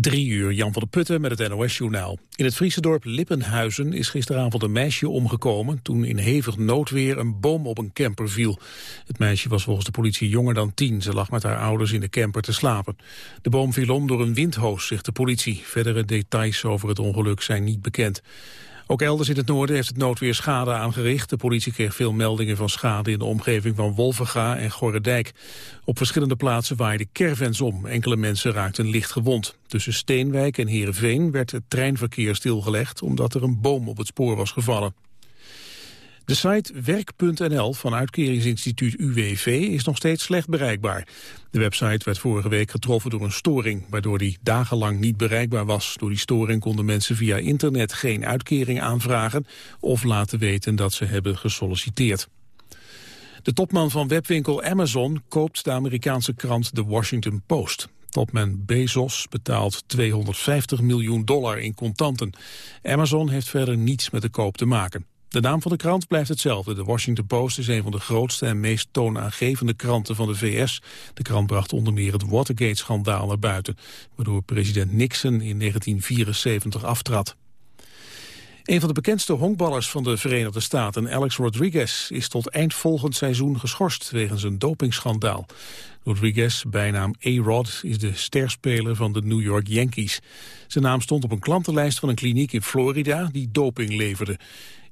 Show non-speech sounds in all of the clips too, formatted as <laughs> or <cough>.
Drie uur, Jan van der Putten met het NOS-journaal. In het Friese dorp Lippenhuizen is gisteravond een meisje omgekomen... toen in hevig noodweer een boom op een camper viel. Het meisje was volgens de politie jonger dan tien. Ze lag met haar ouders in de camper te slapen. De boom viel om door een windhoos, zegt de politie. Verdere details over het ongeluk zijn niet bekend. Ook elders in het noorden heeft het noodweer schade aangericht. De politie kreeg veel meldingen van schade in de omgeving van Wolvenga en Gorredijk. Op verschillende plaatsen waaiden caravans om. Enkele mensen raakten licht gewond. Tussen Steenwijk en Heerenveen werd het treinverkeer stilgelegd... omdat er een boom op het spoor was gevallen. De site werk.nl van uitkeringsinstituut UWV is nog steeds slecht bereikbaar. De website werd vorige week getroffen door een storing, waardoor die dagenlang niet bereikbaar was. Door die storing konden mensen via internet geen uitkering aanvragen of laten weten dat ze hebben gesolliciteerd. De topman van webwinkel Amazon koopt de Amerikaanse krant The Washington Post. Topman Bezos betaalt 250 miljoen dollar in contanten. Amazon heeft verder niets met de koop te maken. De naam van de krant blijft hetzelfde. De Washington Post is een van de grootste en meest toonaangevende kranten van de VS. De krant bracht onder meer het Watergate-schandaal naar buiten... waardoor president Nixon in 1974 aftrad. Een van de bekendste honkballers van de Verenigde Staten, Alex Rodriguez, is tot eind volgend seizoen geschorst wegens een dopingschandaal. Rodriguez, bijnaam A-Rod, is de sterspeler van de New York Yankees. Zijn naam stond op een klantenlijst van een kliniek in Florida die doping leverde.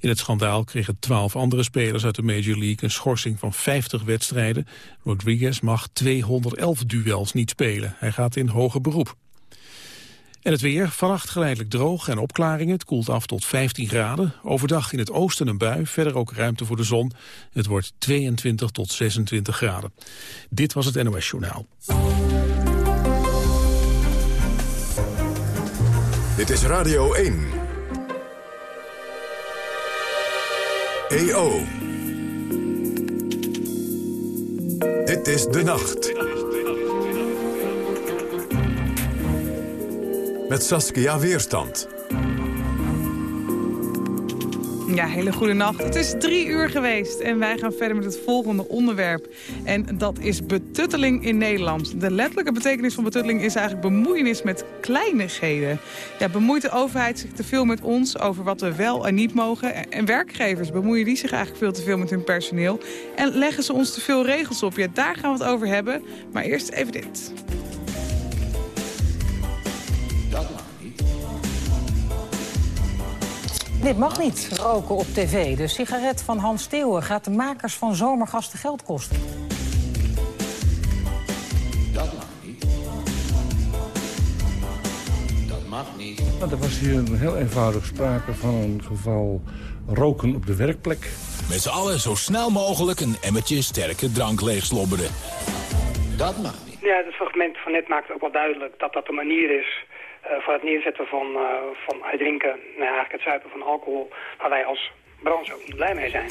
In het schandaal kregen twaalf andere spelers uit de Major League een schorsing van 50 wedstrijden. Rodriguez mag 211 duels niet spelen. Hij gaat in hoger beroep. En het weer, vannacht geleidelijk droog en opklaringen. Het koelt af tot 15 graden. Overdag in het oosten een bui, verder ook ruimte voor de zon. Het wordt 22 tot 26 graden. Dit was het NOS Journaal. Dit is Radio 1. EO. Dit is De Nacht. Met Saskia Weerstand. Ja, hele goede nacht. Het is drie uur geweest en wij gaan verder met het volgende onderwerp. En dat is betutteling in Nederland. De letterlijke betekenis van betutteling is eigenlijk bemoeienis met kleinigheden. Ja, bemoeit de overheid zich te veel met ons over wat we wel en niet mogen. En werkgevers bemoeien die zich eigenlijk veel te veel met hun personeel. En leggen ze ons te veel regels op. Ja, daar gaan we het over hebben. Maar eerst even dit. Dit mag niet, roken op tv. De sigaret van Hans Steeuwen gaat de makers van Zomergasten geld kosten. Dat mag niet. Dat mag niet. er was hier een heel eenvoudig sprake van een geval roken op de werkplek. Met z'n allen zo snel mogelijk een emmertje sterke drank leegslobberen. Dat mag niet. Ja, het fragment van net maakt ook wel duidelijk dat dat de manier is voor het neerzetten van, uh, van uitdrinken, nou ja, eigenlijk het zuipen van alcohol, waar wij als branche ook niet blij mee zijn.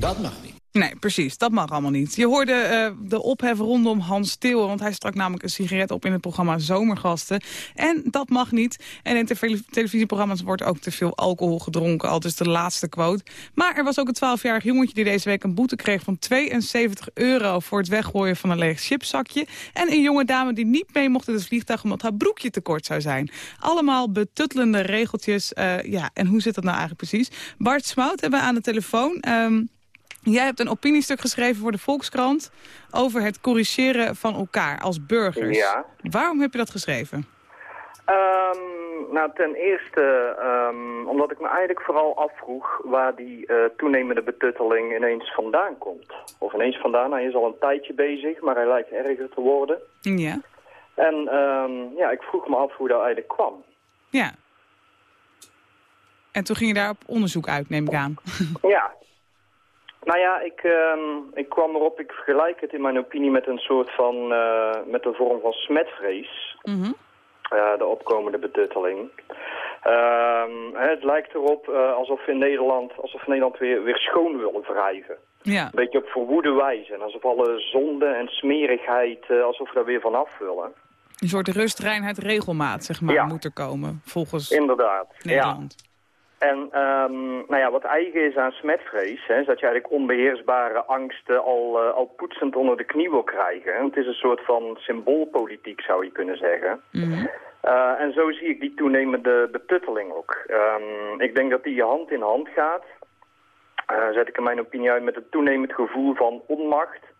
Dat mag niet. Nee, precies. Dat mag allemaal niet. Je hoorde uh, de ophef rondom Hans Steeuwen, want hij stak namelijk een sigaret op in het programma Zomergasten. En dat mag niet. En in televisieprogramma's wordt ook te veel alcohol gedronken, al dus de laatste quote. Maar er was ook een 12-jarig jongetje die deze week een boete kreeg van 72 euro voor het weggooien van een leeg chipzakje. En een jonge dame die niet mee mocht in het vliegtuig omdat haar broekje te kort zou zijn. Allemaal betuttelende regeltjes. Uh, ja, en hoe zit dat nou eigenlijk precies? Bart Smout hebben we aan de telefoon. Um, Jij hebt een opiniestuk geschreven voor de Volkskrant... over het corrigeren van elkaar als burgers. Ja. Waarom heb je dat geschreven? Um, nou, ten eerste um, omdat ik me eigenlijk vooral afvroeg... waar die uh, toenemende betutteling ineens vandaan komt. Of ineens vandaan, hij is al een tijdje bezig... maar hij lijkt erger te worden. Ja. En um, ja, ik vroeg me af hoe dat eigenlijk kwam. Ja. En toen ging je daar op onderzoek uit, neem ik aan. Ja, <laughs> nou ja, ik, uh, ik kwam erop, ik vergelijk het in mijn opinie met een soort van, uh, met een vorm van smetvrees. Mm -hmm. uh, de opkomende betutteling. Uh, het lijkt erop uh, alsof we in Nederland, alsof Nederland weer, weer schoon willen wrijven. Ja. Een beetje op verwoede wijze. En alsof alle zonde en smerigheid, alsof we daar weer vanaf willen. Een soort rust, reinheid, regelmaat, zeg maar, ja. moet er komen, volgens Inderdaad, Nederland. Ja. En um, nou ja, wat eigen is aan smetvrees, hè, is dat je eigenlijk onbeheersbare angsten al, uh, al poetsend onder de knie wil krijgen. En het is een soort van symboolpolitiek, zou je kunnen zeggen. Mm -hmm. Uh, en zo zie ik die toenemende betutteling ook. Um, ik denk dat die hand in hand gaat. Uh, zet ik in mijn opinie uit met het toenemend gevoel van onmacht...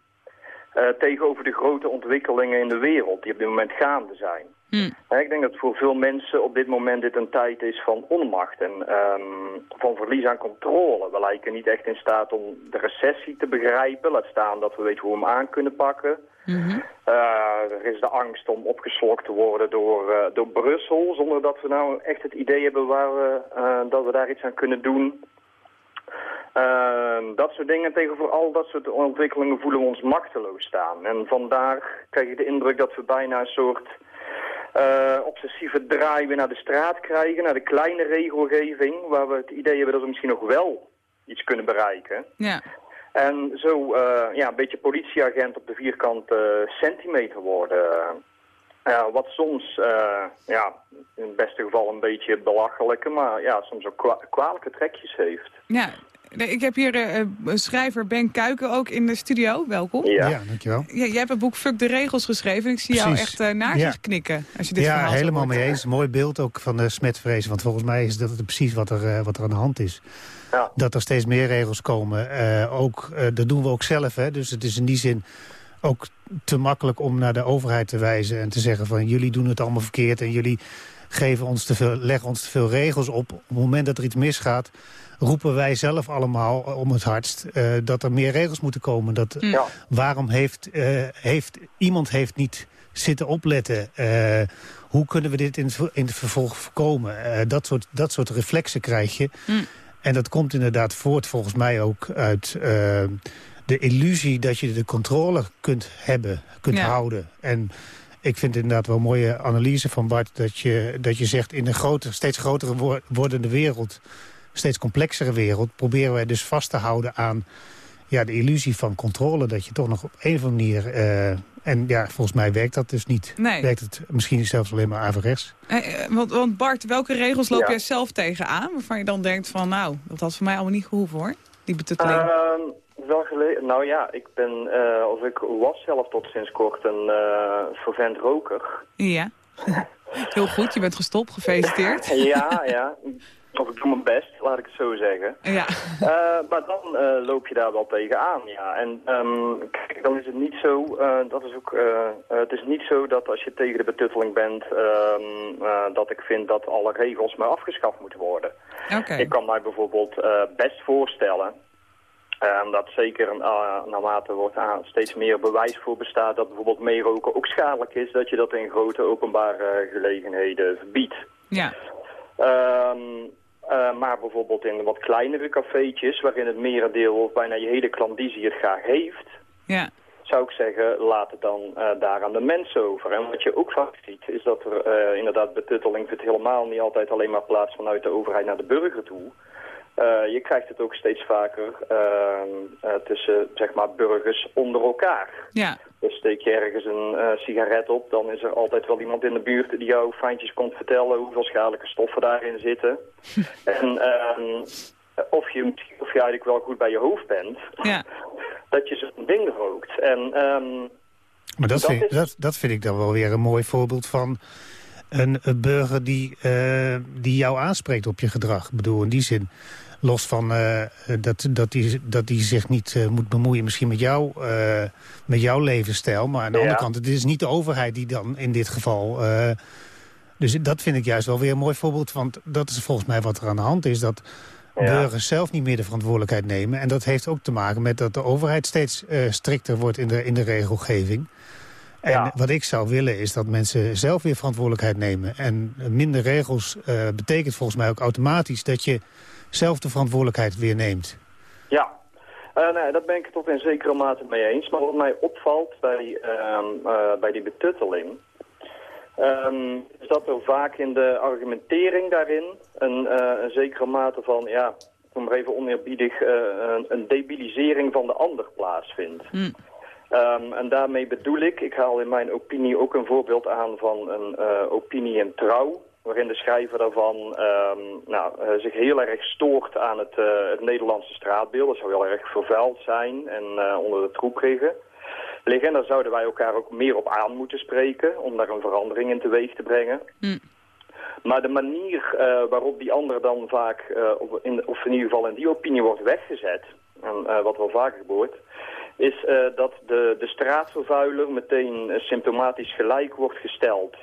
Tegenover de grote ontwikkelingen in de wereld die op dit moment gaande zijn. Hmm. Ik denk dat voor veel mensen op dit moment dit een tijd is van onmacht en um, van verlies aan controle. We lijken niet echt in staat om de recessie te begrijpen. Laat staan dat we weten hoe we hem aan kunnen pakken. Mm er is de angst om opgeslokt te worden door, uh, door Brussel... zonder dat we nou echt het idee hebben waar we, uh, dat we daar iets aan kunnen doen. Ehm, dat soort dingen tegenover al dat soort ontwikkelingen voelen we ons machteloos staan. En vandaar krijg ik de indruk dat we bijna een soort uh, obsessieve draai weer naar de straat krijgen, naar de kleine regelgeving, waar we het idee hebben dat we misschien nog wel iets kunnen bereiken. Ja. En zo uh, ja, een beetje politieagent op de vierkante centimeter worden. Uh, wat soms, ja, in het beste geval een beetje belachelijke, maar ja, soms ook kwalijke trekjes heeft. Ja, ik heb hier uh, schrijver Ben Kuiken ook in de studio. Welkom. Ja, ja dankjewel. Ja, jij hebt het boek Fuck de Regels geschreven. Ik zie jou echt uh, knikken. Als je dit ja, helemaal mee eens. Mooi beeld ook van de smetvrees. Want volgens mij is dat precies wat er, uh, wat er aan de hand is. Ja. Dat er steeds meer regels komen. ook, dat doen we ook zelf. Hè? Dus het is in die zin ook te makkelijk om naar de overheid te wijzen... en te zeggen van jullie doen het allemaal verkeerd... en jullie geven ons te veel, leggen ons te veel regels op. Op het moment dat er iets misgaat roepen wij zelf allemaal om het hardst... Uh, dat er meer regels moeten komen. Dat, ja. Waarom heeft, uh, heeft... Iemand heeft niet zitten opletten... Uh, hoe kunnen we dit in het, in het vervolg voorkomen? dat, soort, dat soort reflexen krijg je. Mm. En dat komt inderdaad voort volgens mij ook uit de illusie... dat je de controle kunt hebben, kunt ja. houden. En ik vind het inderdaad wel een mooie analyse van Bart... dat je, dat je zegt in een groter, steeds grotere wordende wereld steeds complexere wereld... proberen wij dus vast te houden aan ja, de illusie van controle. Dat je toch nog op een of andere manier... Uh, en ja, volgens mij werkt dat dus niet. Nee. Werkt het misschien zelfs alleen maar averechts. Eh, want, want, Bart, welke regels loop ja. jij zelf tegenaan... waarvan je dan denkt van nou, dat had voor mij allemaal niet gehoeven hoor, die betutteling? Uh, wel geleden. Nou ja, ik ben, uh, of ik was zelf tot sinds kort een uh, vervent roker. Ja. <laughs> Heel goed, je bent gestopt, gefeliciteerd. <laughs> ja, <laughs> ja. Of ik doe mijn best, laat ik het zo zeggen. Ja. Uh, maar dan uh, loop je daar wel tegenaan, ja. En um, kijk, dan is het niet zo, uh, dat is ook, het is niet zo dat als je tegen de betutteling bent, um, dat ik vind dat alle regels maar afgeschaft moeten worden. Okay. Ik kan mij bijvoorbeeld best voorstellen, um, dat zeker naarmate wordt aan steeds meer bewijs voor bestaat dat bijvoorbeeld meeroken ook schadelijk is, dat je dat in grote openbare gelegenheden verbiedt. Ja. Um, uh, maar bijvoorbeeld in wat kleinere cafeetjes, waarin het merendeel of bijna je hele klandizie het graag heeft, ja. zou ik zeggen, laat het dan uh, daar aan de mensen over. En wat je ook vaak ziet, is dat er uh, inderdaad betutteling vindt helemaal niet altijd alleen maar plaats vanuit de overheid naar de burger toe. Uh, je krijgt het ook steeds vaker uh, tussen zeg maar, burgers onder elkaar. Ja. Dus steek je ergens een uh, sigaret op, dan is er altijd wel iemand in de buurt die jou fijntjes komt vertellen hoeveel schadelijke stoffen daarin zitten. <laughs> en ehm, of, je, of je eigenlijk wel goed bij je hoofd bent, ja. <laughs> dat je zo'n ding rookt. En, um, maar dat, vind, dat, dat vind ik dan wel weer een mooi voorbeeld van een, een burger die, uh, die jou aanspreekt op je gedrag. Ik bedoel, in die zin Los van uh, dat, dat, die, dat die zich niet uh, moet bemoeien misschien met, jou, met jouw levensstijl. Maar aan de ja. andere kant, het is niet de overheid die dan in dit geval... dus dat vind ik juist wel weer een mooi voorbeeld. Want dat is volgens mij wat er aan de hand is. Dat ja. burgers zelf niet meer de verantwoordelijkheid nemen. En dat heeft ook te maken met dat de overheid steeds strikter wordt in de, in de regelgeving. En ja. wat ik zou willen is dat mensen zelf weer verantwoordelijkheid nemen. En minder regels betekent volgens mij ook automatisch dat je zelf de verantwoordelijkheid weer neemt. Ja, uh, nee, dat ben ik het tot in zekere mate mee eens. Maar wat mij opvalt bij, uh, uh, bij die betutteling... Um, is dat er vaak in de argumentering daarin een, een zekere mate van... ja, om maar even oneerbiedig, een, een, debilisering van de ander plaatsvindt. Mm. Um, en daarmee bedoel ik, ik haal in mijn opinie ook een voorbeeld aan van een opinie in trouw waarin de schrijver daarvan um, nou, uh, zich heel erg stoort aan het, uh, het Nederlandse straatbeeld. Dat zou heel erg vervuild zijn en uh, onder de troep liggen. liggen. En daar zouden wij elkaar ook meer op aan moeten spreken om daar een verandering in teweeg te brengen. Hm. Maar de manier waarop die ander dan vaak, of, in, of in ieder geval in die opinie wordt weggezet, en wat wel vaker gebeurt, is dat de, de straatvervuiler meteen symptomatisch gelijk wordt gesteld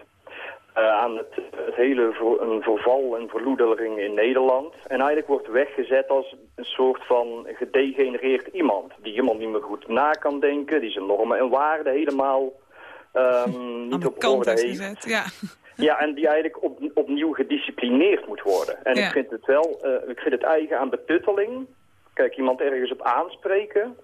aan het, het hele een verval en verloedering in Nederland. En eigenlijk wordt weggezet als een soort van gedegenereerd iemand. Die iemand niet meer goed na kan denken, die zijn normen en waarden helemaal um, niet op orde heeft. Gezet, ja. <laughs> Ja, en die eigenlijk op, opnieuw gedisciplineerd moet worden. En Ja. ik vind het wel, eh, ik vind het eigen aan betutteling. Kijk, iemand ergens op aanspreken,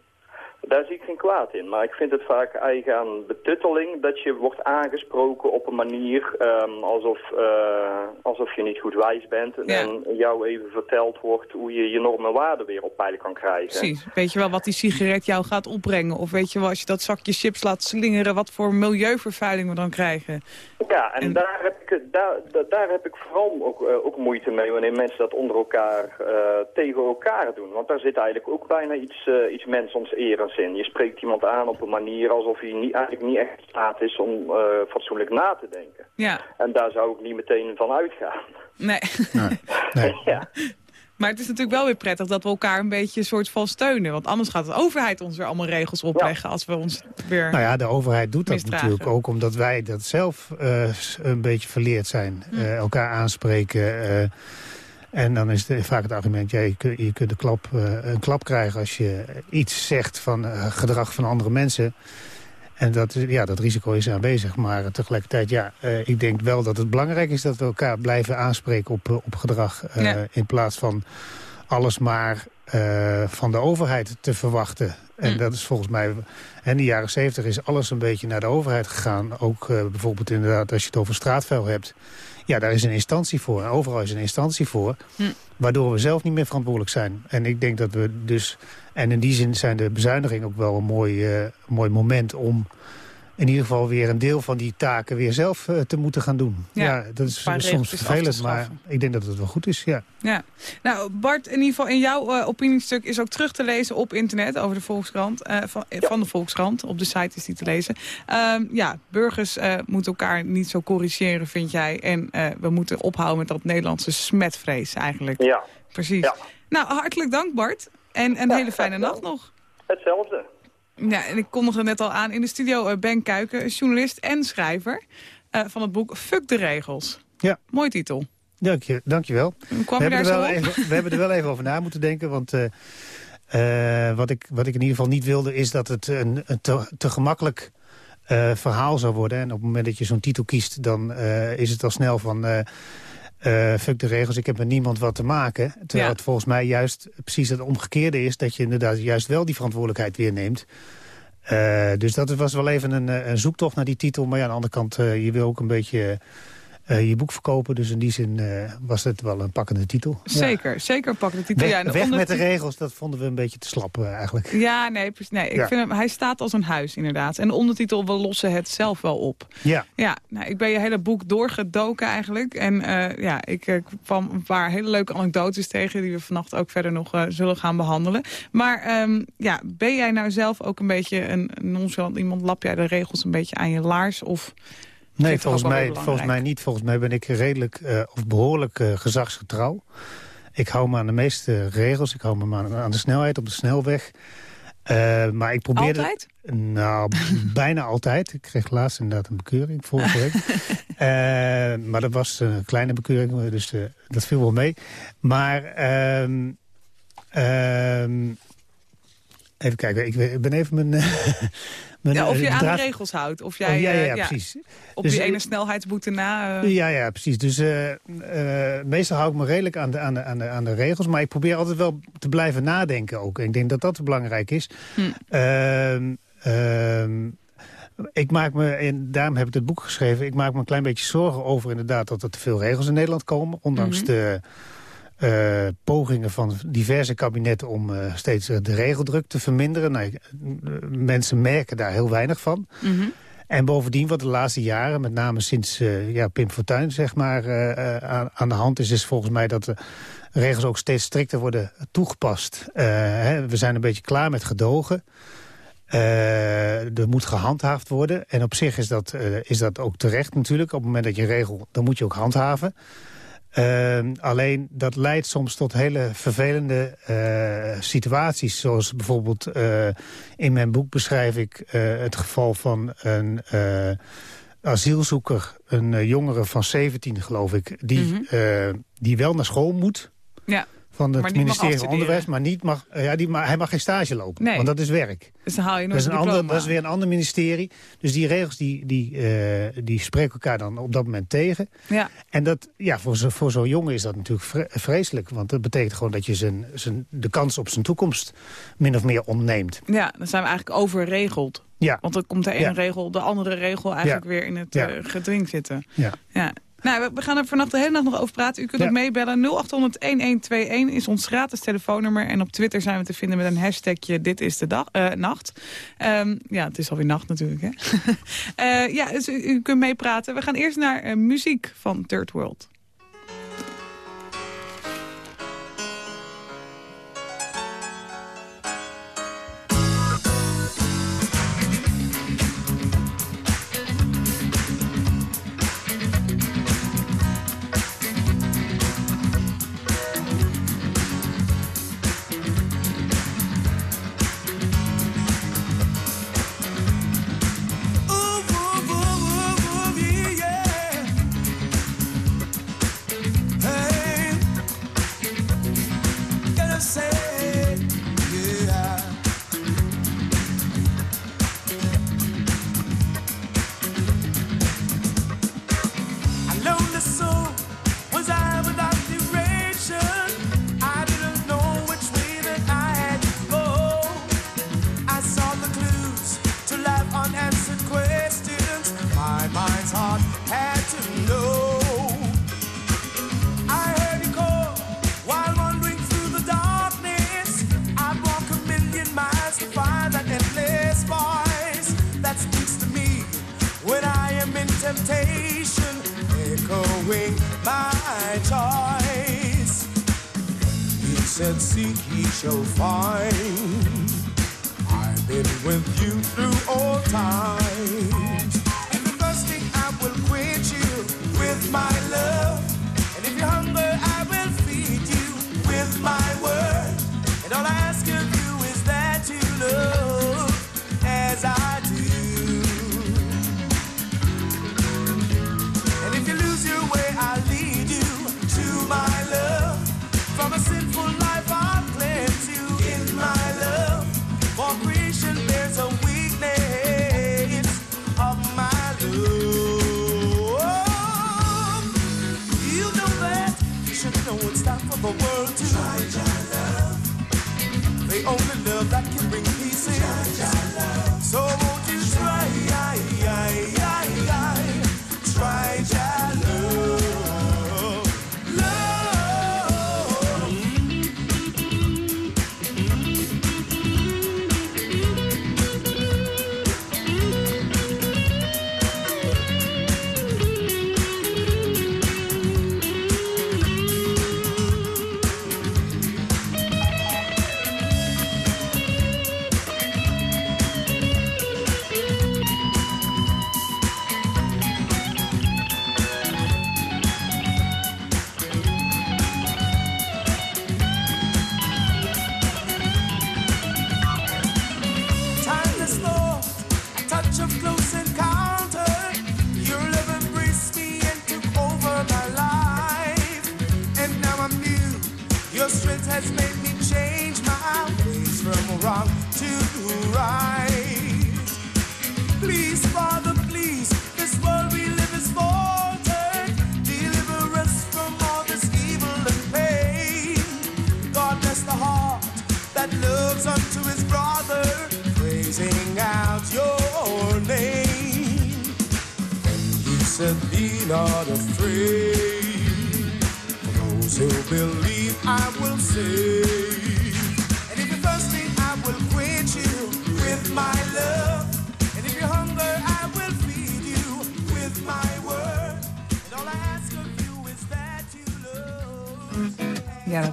daar zie ik geen kwaad in. Maar ik vind het vaak eigen aan betutteling dat je wordt aangesproken op een manier ehm, alsof, eh, alsof je niet goed wijs bent. En, Ja. en jou even verteld wordt hoe je je normen en waarden weer op peilen kan krijgen. Precies. Weet je wel wat die sigaret jou gaat opbrengen? Of weet je wel, als je dat zakje chips laat slingeren... wat voor milieuvervuiling we dan krijgen? Ja, en, daar, heb ik, daar, daar, heb ik vooral ook, eh, ook moeite mee wanneer mensen dat onder elkaar eh, tegen elkaar doen. Want daar zit eigenlijk ook bijna iets, eh iets mensonserends in. Je spreekt iemand aan op een manier alsof hij niet, eigenlijk niet echt in staat is om eh, fatsoenlijk na te denken. Ja, En daar zou ik niet meteen van uitgaan. nee. <laughs> ja. Maar het is natuurlijk wel weer prettig dat we elkaar een beetje een soort van steunen. Want anders gaat de overheid ons weer allemaal regels opleggen als we ons weer... Nou ja, de overheid doet dat misdragen. natuurlijk ook omdat wij dat zelf eh, een beetje verleerd zijn. Hm. Eh, elkaar aanspreken. eh, en dan is het vaak het argument, ja, je, kunt, je kunt een, klap, eh, een klap krijgen als je iets zegt van eh, gedrag van andere mensen. En dat, ja, dat risico is aanwezig. Maar tegelijkertijd, ja, eh, ik denk wel dat het belangrijk is dat we elkaar blijven aanspreken op, eh, op gedrag. eh, Ja. In plaats van alles maar van de overheid te verwachten. En Hm. dat is volgens mij... En in de jaren zeventig is alles een beetje naar de overheid gegaan. Ook bijvoorbeeld inderdaad als je het over straatvuil hebt. Ja, daar is een instantie voor. En overal is een instantie voor. Hm. Waardoor we zelf niet meer verantwoordelijk zijn. En ik denk dat we dus... En in die zin zijn de bezuinigingen ook wel een mooi, eh, mooi moment om... in ieder geval weer een deel van die taken weer zelf eh, te moeten gaan doen. Ja, Ja, dat is soms te vervelend, maar ik denk dat het wel goed is, ja. Ja. Nou, Bart, in ieder geval in jouw eh, opiniestuk is ook terug te lezen op internet over de Volkskrant. eh, van, van de Volkskrant. Op de site is die te lezen. Ehm, ja, burgers eh, moeten elkaar niet zo corrigeren, vind jij. En eh, we moeten ophouden met dat Nederlandse smetvrees eigenlijk. Ja, Precies. Ja. Nou, hartelijk dank Bart. En een Ja, hele fijne nacht nog. hetzelfde. Ja, en ik kondigde net al aan in de studio eh, Ben Kuiken, journalist en schrijver eh, van het boek Fuck de Regels. Ja. Mooi titel. Dank je, dank je wel. Hoe kwam we, hebben er wel even, we hebben er wel even over na moeten denken. Want eh, wat, ik, wat ik in ieder geval niet wilde... is dat het een, een te, te gemakkelijk verhaal zou worden. En op het moment dat je zo'n titel kiest... dan is het al snel van... eh, fuck de regels, ik heb met niemand wat te maken. Terwijl Ja. het volgens mij juist precies het omgekeerde is... dat je inderdaad juist wel die verantwoordelijkheid weer neemt. Eh, dus dat was wel even een, eh, een zoektocht naar die titel. Maar ja, aan de andere kant, je wil ook een beetje eh, je boek verkopen. Dus in die zin eh, was het wel een pakkende titel. Ja. Zeker, zeker pakken de titel. Weg, ja, en de weg met de regels, dat vonden we een beetje te slap eh, eigenlijk. Ja, nee, nee ik Ja. vind hem, hij staat als een huis inderdaad. En de ondertitel, we lossen het zelf wel op. Ja, Ja, nou, ik ben je hele boek doorgedoken eigenlijk. En ja, ik kwam een paar hele leuke anekdotes tegen... die we vannacht ook verder nog zullen gaan behandelen. Maar ehm, ja, ben jij nou zelf ook een beetje een nonchalant iemand? Lap jij de regels een beetje aan je laars? Of nee, volgens mij, volgens mij niet. Volgens mij ben ik redelijk eh, of behoorlijk eh, gezagsgetrouw. Ik hou me aan de meeste regels. Ik hou me aan, aan de snelheid op de snelweg. Eh, maar ik probeerde... altijd? Nou, <laughs> bijna altijd. Ik kreeg laatst inderdaad een bekeuring vorige week. <laughs> Maar dat was een kleine bekeuring, dus dat viel wel mee. Maar ehm, ehm, even kijken, ik, ik ben even mijn... <laughs> Ja, of je aan de regels houdt. Of jij Oh, ja, ja, eh, ja, precies. op Dus, die ene snelheidsboete na... eh, Ja, ja, precies. Dus eh, meestal hou ik me redelijk aan de, aan, de, aan, de, aan de regels. Maar ik probeer altijd wel te blijven nadenken ook. En ik denk dat dat belangrijk is. Hm. Ehm, ehm, ik maak me, en daarom heb ik het boek geschreven... ik maak me een klein beetje zorgen over inderdaad dat er te veel regels in Nederland komen. Ondanks Mhm. de eh, pogingen van diverse kabinetten om eh, steeds eh, de regeldruk te verminderen. Nou, mensen merken daar heel weinig van. mhm. En bovendien, wat de laatste jaren, met name sinds ja, Pim Fortuyn zeg maar, aan, aan de hand is... is volgens mij dat de regels ook steeds strikter worden toegepast. Hè, we zijn een beetje klaar met gedogen. er moet gehandhaafd worden. En op zich is dat, is dat ook terecht natuurlijk. Op het moment dat je regel, dan moet je ook handhaven. Ehm, alleen dat leidt soms tot hele vervelende uh, situaties. Zoals bijvoorbeeld uh, in mijn boek beschrijf ik uh, het geval van een asielzoeker. Een jongere van 17 geloof ik. Die, mm -hmm. die wel naar school moet. Ja van het ministerie van Onderwijs, maar, niet mag, ja, die, maar hij mag geen stage lopen. Nee. Want dat is werk. Dus dan haal je nog dat, is een ander, dat is weer een ander ministerie. Dus die regels die, die, uh, die spreken elkaar dan op dat moment tegen. Ja. En dat, ja, voor zo'n voor zo jongen is dat natuurlijk vreselijk. Want dat betekent gewoon dat je zijn, zijn, de kans op zijn toekomst min of meer ontneemt. Ja, dan zijn we eigenlijk overregeld. Ja. Want dan komt de ene ja. regel, de andere regel eigenlijk weer in het ja. uh, gedring zitten. Ja. Nou, we gaan er vannacht de hele nacht nog over praten. U kunt ja. ook meebellen. 0800-1121 is ons gratis telefoonnummer. En op Twitter zijn we te vinden met een hashtagje Dit is de dag, uh, nacht. Um, ja, het is alweer nacht natuurlijk. Hè? uh, <laughs> ja, dus u, u, kunt meepraten. We gaan eerst naar uh, muziek van Third World. temptation, echoing my choice. He said, Seek, he shall find. I've been with you through all times. And the thirsting, I will quench you with my love. And if you hunger, I will feed you with my word. And all I ask you. that can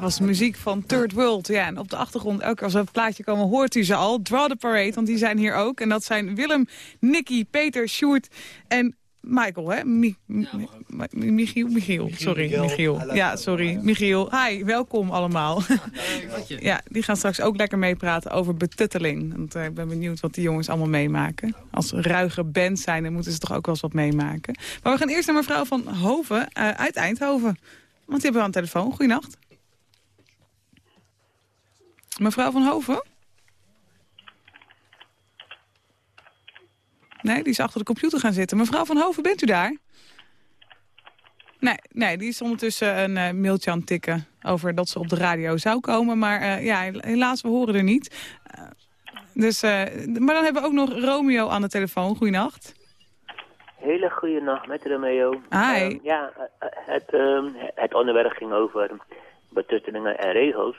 was muziek van Third World. Ja, en op de achtergrond, elke keer als we een plaatje komen, hoort u ze al. Draw the Parade, want die zijn hier ook. En dat zijn Willem, Nicky, Peter, Sjoerd en Michael, hè? Mi Michiel, Michiel, sorry, Michiel. Ja, sorry, Michiel. Hi, welkom allemaal. ja, die gaan straks ook lekker meepraten over betutteling. Want uh, ik ben benieuwd wat die jongens allemaal meemaken. Als ruige band zijn, dan moeten ze toch ook wel eens wat meemaken. Maar we gaan eerst naar mevrouw van Hoven uh, uit Eindhoven. Want die hebben we aan de telefoon. Goedenacht. Mevrouw van Hoven? Nee, die is achter de computer gaan zitten. Mevrouw van Hoven, bent u daar? Nee, nee die is ondertussen een uh, mailtje aan het tikken over dat ze op de radio zou komen. Maar uh, ja, helaas, we horen er niet. Uh, dus, maar dan hebben we ook nog Romeo aan de telefoon. Goeienacht. Hele goede nacht met Romeo. Hi. ja, het, ehm, het onderwerp ging over betuttelingen en regels.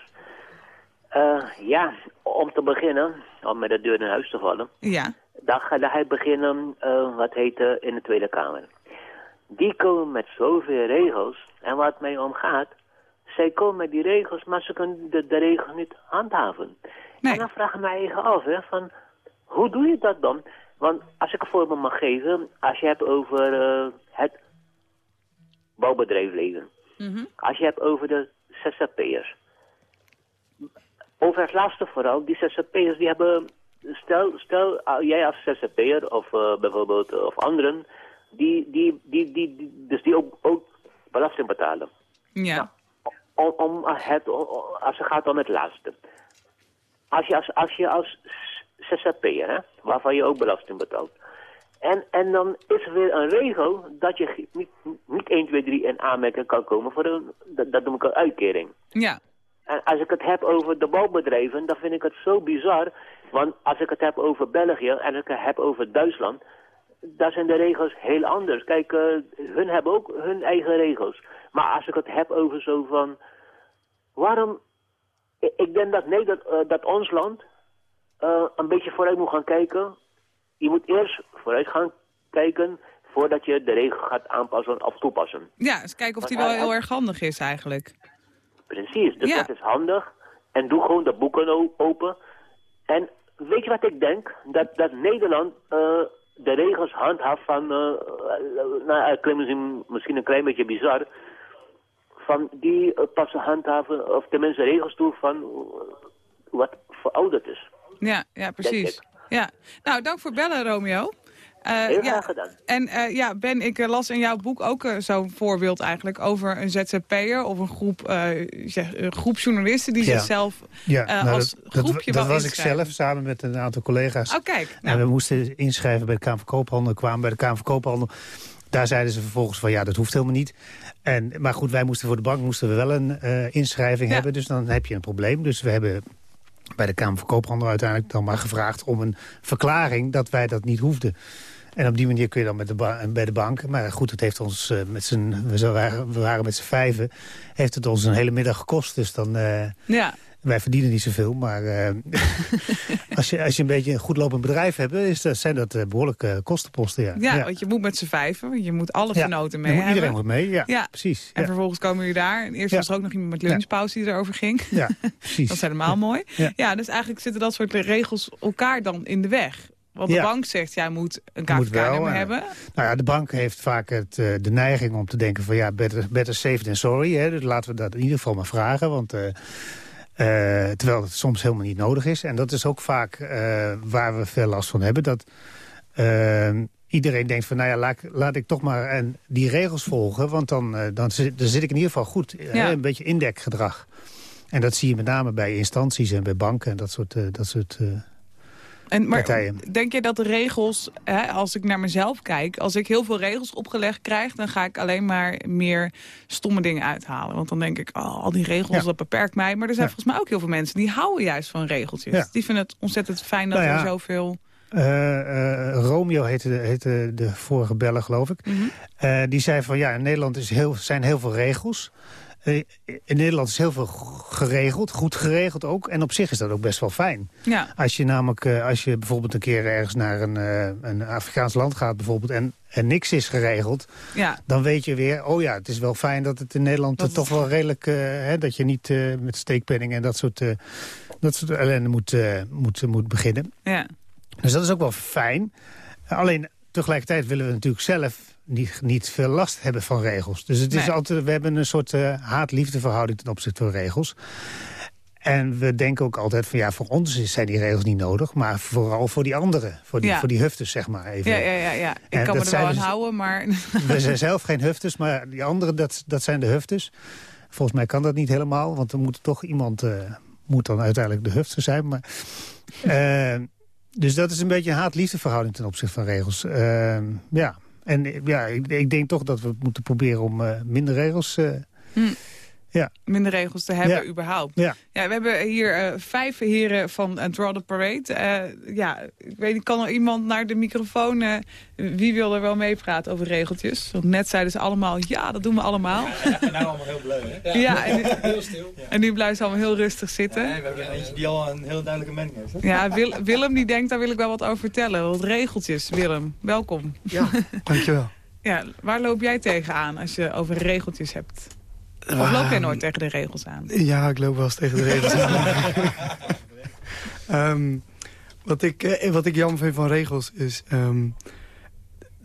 Ja, om te beginnen, om met de deur in huis te vallen. Ja dan ga hij beginnen, uh, wat heet uh, in de Tweede Kamer. Die komen met zoveel regels. En wat mij omgaat, zij komen met die regels, maar ze kunnen de, de regels niet handhaven. Nee. En dan vraag ik mij eigen af, hè, van, hoe doe je dat dan? Want als ik een voorbeeld mag geven, als je hebt over uh, het bouwbedrijfsleven. Mm Als je hebt over de zzp'ers. Over het laatste vooral, die zzp'ers die hebben stel, stel uh, jij als zzp'er of uh, bijvoorbeeld uh, of anderen, die, die, die, die, die, dus die ook, ook belasting betalen. Ja. Om, om het, als het gaat om het laatste. Als je als, als, je als zzp'er, hè, waarvan je ook belasting betaalt. En, en dan is er weer een regel dat je niet, niet 1, 2, 3 in aanmerking kan komen voor een, dat, dat noem ik een uitkering. Ja. En als ik het heb over de bouwbedrijven, dan vind ik het zo bizar want als ik het heb over België en ik het heb over Duitsland, daar zijn de regels heel anders. Kijk, uh, hun hebben ook hun eigen regels. Maar als ik het heb over zo van, waarom, ik denk dat, nee, dat, uh, dat ons land uh, een beetje vooruit moet gaan kijken. Je moet eerst vooruit gaan kijken voordat je de regel gaat aanpassen of toepassen. Ja, eens kijken of die wel heel erg handig is eigenlijk. Precies, dus ja. dat is handig. En doe gewoon de boeken open. En weet je wat ik denk? Dat, dat Nederland uh, de regels handhaaft van, uh, nou, ik klinkt misschien, misschien een klein beetje bizar, van die uh, passen handhaven, of tenminste regels toe van wat verouderd is. Ja, ja precies. Ja. Nou, dank voor bellen, Romeo. Uh, Heel graag gedaan. En uh, ja, Ben, ik uh, las in jouw boek ook zo'n voorbeeld eigenlijk over een ZZP'er of een groep, een groep journalisten die ja. zichzelf ja, nou, als dat, groepje Dat, dat was ik zelf samen met een aantal collega's. Oh, kijk. Nou. En we moesten inschrijven bij de Kamer van Koophandel, kwamen bij de Kamer van Koophandel. Daar zeiden ze vervolgens van ja, dat hoeft helemaal niet. En, maar goed, wij moesten voor de bank moesten we wel een inschrijving ja. hebben. Dus dan heb je een probleem. Dus we hebben bij de Kamer van Koophandel uiteindelijk dan maar gevraagd om een verklaring dat wij dat niet hoefden. En op die manier kun je dan met de bij de bank. Maar goed, het heeft ons uh, met z'n... We, waren, we waren met z'n vijven. Heeft het ons een hele middag gekost. Dus dan... Uh, ja. Wij verdienen niet zoveel, maar uh, <laughs> als, je, als je een beetje een goed lopend bedrijf hebt... Is dat, zijn dat behoorlijke kostenposten, ja. ja. Ja, want je moet met z'n vijven, je moet alle vernoten mee hebben. Iedereen moet mee, ja, ja. precies. En vervolgens komen jullie daar. En eerst was er ook nog iemand met lunchpauze die erover ging. Ja, <laughs> precies. dat is helemaal mooi. Ja. dus eigenlijk zitten dat soort regels elkaar dan in de weg. Want de Ja. bank zegt, jij moet een KVK-nummer eh, hebben. Nou ja, de bank heeft vaak het, eh, de neiging om te denken van ja, better, better safe than sorry. Hè. Dus laten we dat in ieder geval maar vragen. Want, eh, terwijl het soms helemaal niet nodig is. En dat is ook vaak waar we veel last van hebben. Dat eh, iedereen denkt van nou ja, laat, laat ik toch maar en die regels volgen. Want dan, dan, zit, dan zit ik in ieder geval goed. Ja. een beetje indekgedrag. En dat zie je met name bij instanties en bij banken en dat soort, dat soort En, maar partijen. denk je dat de regels, hè, als ik naar mezelf kijk... als ik heel veel regels opgelegd krijg... dan ga ik alleen maar meer stomme dingen uithalen. Want dan denk ik, oh, al die regels, Ja. dat beperkt mij. Maar er zijn Ja. volgens mij ook heel veel mensen... die houden juist van regeltjes. Ja. Die vinden het ontzettend fijn dat Nou er zoveel... Eh, Romeo heette de, heette de vorige beller, geloof ik. Mhm. Eh, die zei van ja, in Nederland is heel, zijn heel veel regels. In Nederland is heel veel geregeld, goed geregeld ook. En op zich is dat ook best wel fijn. Ja. Als je namelijk, als je bijvoorbeeld een keer ergens naar een, een Afrikaans land gaat bijvoorbeeld... en niks is geregeld, ja. dan weet je weer... oh ja, het is wel fijn dat het in Nederland dat toch wel redelijk... hè, dat je niet met steekpenningen en dat soort, dat soort ellende moet, moet, moet beginnen. Ja. Dus dat is ook wel fijn. Alleen tegelijkertijd willen we natuurlijk zelf niet, niet veel last hebben van regels. Dus het is altijd, we hebben een soort uh, haat-liefde verhouding ten opzichte van regels. En we denken ook altijd van ja, voor ons zijn die regels niet nodig. Maar vooral voor die anderen, voor die, Ja. voor die huftes zeg maar even. Ja, ja, ja, ja. Ik En kan me er wel aan dus- houden, maar... <laughs> We zijn zelf geen huftes, maar die anderen, dat, dat zijn de huftes. Volgens mij kan dat niet helemaal, want er moet toch iemand... eh, moet dan uiteindelijk de hufte zijn. Maar, eh, dus dat is een beetje een haat-liefde verhouding ten opzichte van regels. Eh, ja, en ja, ik, denk toch dat we moeten proberen om eh, minder regels... eh, ja. minder regels te hebben Ja. überhaupt. Ja. Ja, we hebben hier eh, vijf heren van uh, Draw the Parade. Eh, ja, ik weet niet, kan er iemand naar de microfoon... eh, wie wil er wel meepraten over regeltjes? Want net zeiden ze allemaal, ja, dat doen we allemaal. Ja, en nou allemaal heel bleu, hè? Ja, en, <laughs> heel stil. Ja. en nu blijven ze allemaal heel rustig zitten. Nee, we hebben eentje die al een heel duidelijke mening heeft. hè? Ja, Wil- Willem die denkt, daar wil ik wel wat over vertellen. Wat regeltjes, Willem. Welkom. Ja, <laughs> dankjewel. Ja, waar loop jij tegenaan als je over regeltjes hebt? Of loop jij nooit tegen de regels aan? Ja, ik loop wel eens tegen de regels aan. <laughs> Ehm, wat, ik, eh, wat ik jammer vind van regels is... ehm,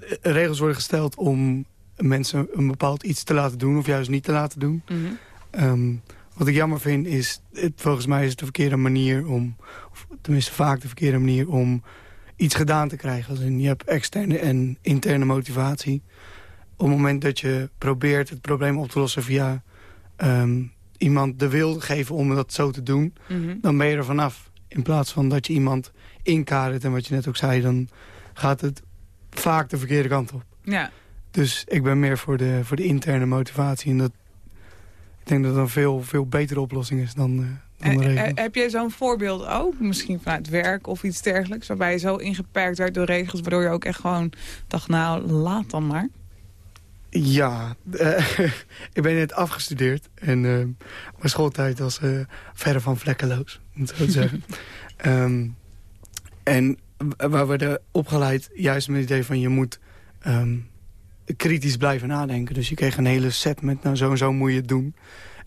eh, regels worden gesteld om mensen een bepaald iets te laten doen... of juist niet te laten doen. Mhm. Ehm, wat ik jammer vind is... Het, volgens mij is het de verkeerde manier om... of tenminste vaak de verkeerde manier om iets gedaan te krijgen. Als in, je hebt externe en interne motivatie. Op het moment dat je probeert het probleem op te lossen via ehm, iemand de wil geven om dat zo te doen, Mhm. dan ben je er vanaf. In plaats van dat je iemand inkadert en wat je net ook zei, dan gaat het vaak de verkeerde kant op. Ja. Dus ik ben meer voor de, voor de interne motivatie. En dat, ik denk dat dat een veel, veel betere oplossing is dan, eh, dan de regels. eh, heb jij zo'n voorbeeld ook? Misschien vanuit werk of iets dergelijks. Waarbij je zo ingeperkt werd door regels. Waardoor je ook echt gewoon dacht, nou, laat dan maar. Ja, eh, <laughs> ik ben net afgestudeerd. En eh, mijn schooltijd was eh, verre van vlekkeloos, om het zo zeggen. <laughs> Ehm, en we werden opgeleid juist met het idee van je moet ehm, kritisch blijven nadenken. Dus je kreeg een hele set met nou zo en zo moet je het doen.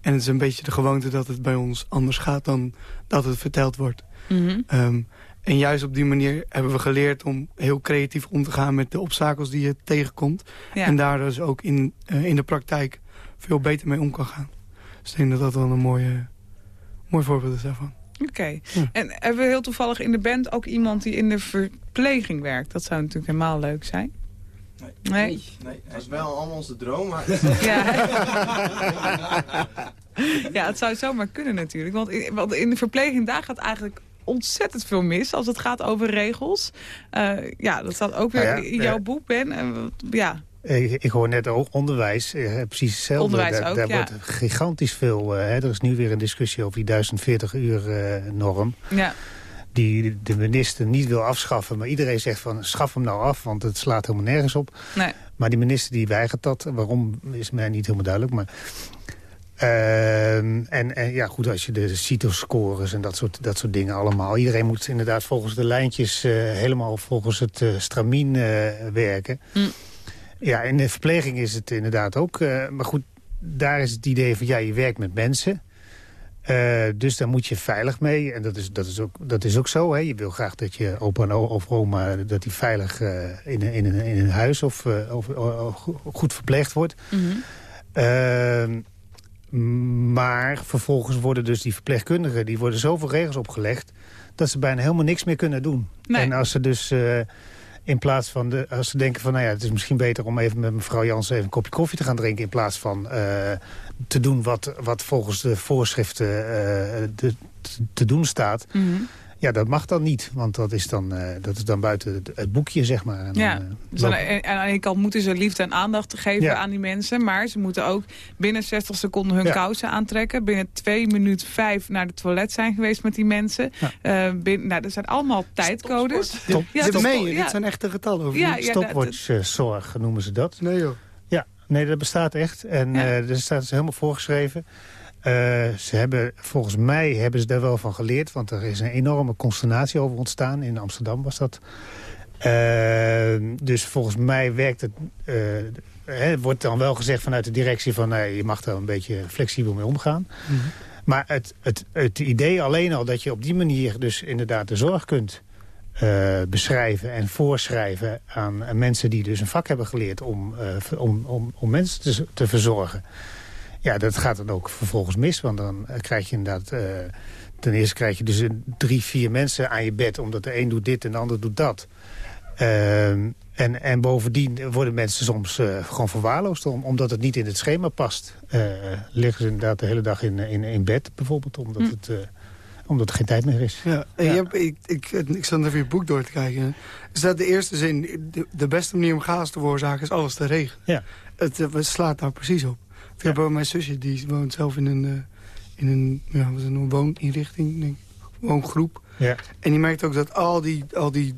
En het is een beetje de gewoonte dat het bij ons anders gaat dan dat het verteld wordt. Mhm. Ehm, en juist op die manier hebben we geleerd om heel creatief om te gaan met de obstakels die je tegenkomt. Ja. En daar dus ook in, eh, in de praktijk veel beter mee om kan gaan. Dus ik denk dat dat wel een mooie, mooi voorbeeld is daarvan. Oké. En hebben we heel toevallig in de band ook iemand die in de verpleging werkt? Dat zou natuurlijk helemaal leuk zijn. Nee. Nee? Nee, dat is wel allemaal onze droom, maar... <laughs> Ja. ja, het zou zomaar kunnen natuurlijk. Want in, want in de verpleging, daar gaat eigenlijk ontzettend veel mis als het gaat over regels. Eh, ja, dat staat ook weer Nou ja, in jouw eh, boek, Ben. Ja, Ik, ik hoor net ook onderwijs, eh, precies hetzelfde. Onderwijs daar ook, daar ja. wordt gigantisch veel... hè, er is nu weer een discussie over die 1040 uur eh, norm. ja. Die de minister niet wil afschaffen. Maar iedereen zegt van schaf hem nou af, want het slaat helemaal nergens op. Nee. Maar die minister die weigert dat. Waarom is mij niet helemaal duidelijk. Maar, Ehm, en, en ja, goed, als je de CITO-scores en dat soort, dat soort dingen allemaal... iedereen moet inderdaad volgens de lijntjes eh, helemaal volgens het eh, stramien eh, werken. Mm. Ja, in de verpleging is het inderdaad ook. maar goed, daar is het idee van ja, je werkt met mensen. Dus daar moet je veilig mee. En dat is, dat is, ook, dat is ook zo. Hè. Je wil graag dat je opa en of oma dat die veilig eh, in, een- in, in een huis of, of, of goed verpleegd wordt. Ehm, maar vervolgens worden dus die verpleegkundigen... die worden zoveel regels opgelegd... dat ze bijna helemaal niks meer kunnen doen. Nee. En als ze dus eh, in plaats van... De, als ze denken van, nou ja, het is misschien beter... om even met mevrouw Jansen even een kopje koffie te gaan drinken... in plaats van eh, te doen wat, wat volgens de voorschriften eh, de, te, te doen staat... Mhm. Ja, dat mag dan niet, want dat is dan, eh, dat is dan buiten het, het boekje, zeg maar. En Ja, dan, eh, dus aan, de, aan de ene kant moeten ze liefde en aandacht geven Ja. aan die mensen. Maar ze moeten ook binnen 60 seconden hun Ja. kousen aantrekken. Binnen 2 minuten 5 naar de toilet zijn geweest met die mensen. Eh, binnen, nou, dat zijn allemaal tijdcodes. Top. Ja, dit ja. dit zijn echte getallen over Ja, dat- Stopwatchzorg noemen ze dat. Nee joh. Ja, Nee, dat bestaat echt. En ja. uh, er staat dus helemaal voorgeschreven. Uh, ze hebben, volgens mij hebben ze daar wel van geleerd. Want er is een enorme consternatie over ontstaan. In Amsterdam was dat. Uh, dus volgens mij werkt het... Hè, wordt dan wel gezegd vanuit de directie van... Nee, je mag er een beetje flexibel mee omgaan. Mm -hmm. Maar het, het, het idee alleen al dat je op die manier dus inderdaad de zorg kunt uh, beschrijven en voorschrijven aan, aan, mensen die dus een vak hebben geleerd om, uh, om, om, om mensen te, te, verzorgen. Ja, dat gaat dan ook vervolgens mis, want dan krijg je inderdaad... Uh, ten eerste krijg je dus drie, vier mensen aan je bed... omdat de een doet dit en de ander doet dat. en, en bovendien worden mensen soms gewoon verwaarloosd... Om, omdat het niet in het schema past. liggen ze inderdaad de hele dag in, in, in bed bijvoorbeeld, omdat hm. het omdat er geen tijd meer is. Ja, hebt, ik, ik, ik zat even je boek door te kijken. Is dat de eerste zin? De, de beste manier om chaos te veroorzaken is alles te regelen. Ja. Het, het slaat daar precies op. Ik heb ook mijn zusje, die woont zelf in een, uh, in een, ja, wat is een wooninrichting, denk ik. woongroep. Ja. En die merkt ook dat al die, al die,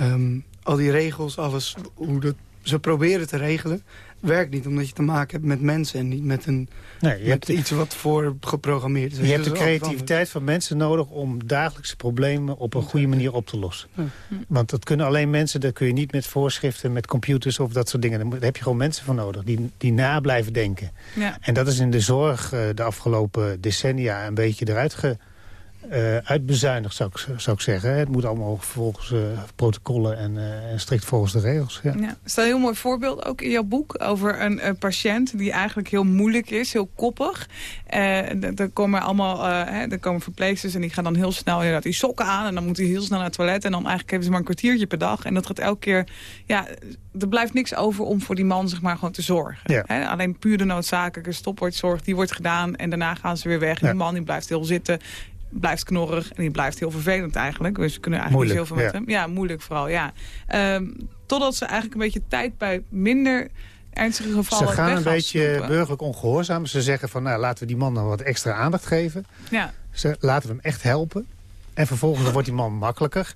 um, al die regels, alles, hoe dat, ze proberen te regelen werkt niet, omdat je te maken hebt met mensen en niet met, een, nee, je met hebt iets wat voor geprogrammeerd is. Je hebt de creativiteit van mensen nodig om dagelijkse problemen op een goede manier op te lossen. Ja. Want dat kunnen alleen mensen, dat kun je niet met voorschriften, met computers of dat soort dingen. Daar heb je gewoon mensen voor nodig, die, die na blijven denken. Ja. En dat is in de zorg uh, de afgelopen decennia een beetje eruit ge uh, uitbezuinigd, zou ik, zou ik zeggen. Het moet allemaal volgens uh, protocollen en, uh, en, strikt volgens de regels. Ja. Ja, staat een heel mooi voorbeeld ook in jouw boek... over een, een patiënt die eigenlijk heel moeilijk is, heel koppig. er komen allemaal hè, er komen verpleegsters en die gaan dan heel snel inderdaad die sokken aan... en dan moet hij heel snel naar het toilet en dan eigenlijk hebben ze maar een kwartiertje per dag. En dat gaat elke keer... Ja, er blijft niks over om voor die man zeg maar, gewoon te zorgen. Ja. Hè? Alleen puur de noodzakelijke stopwoordzorg, die wordt gedaan... en daarna gaan ze weer weg. En die man die blijft heel zitten blijft knorrig en die blijft heel vervelend eigenlijk. Dus we kunnen eigenlijk moeilijk, niet zoveel met ja. hem. Ja, moeilijk vooral, ja. Um, totdat ze eigenlijk een beetje tijd bij minder ernstige gevallen Ze gaan een beetje burgerlijk ongehoorzaam. Ze zeggen van, nou, laten we die man dan wat extra aandacht geven. Ja. Ze, laten we hem echt helpen. En vervolgens wordt die man makkelijker.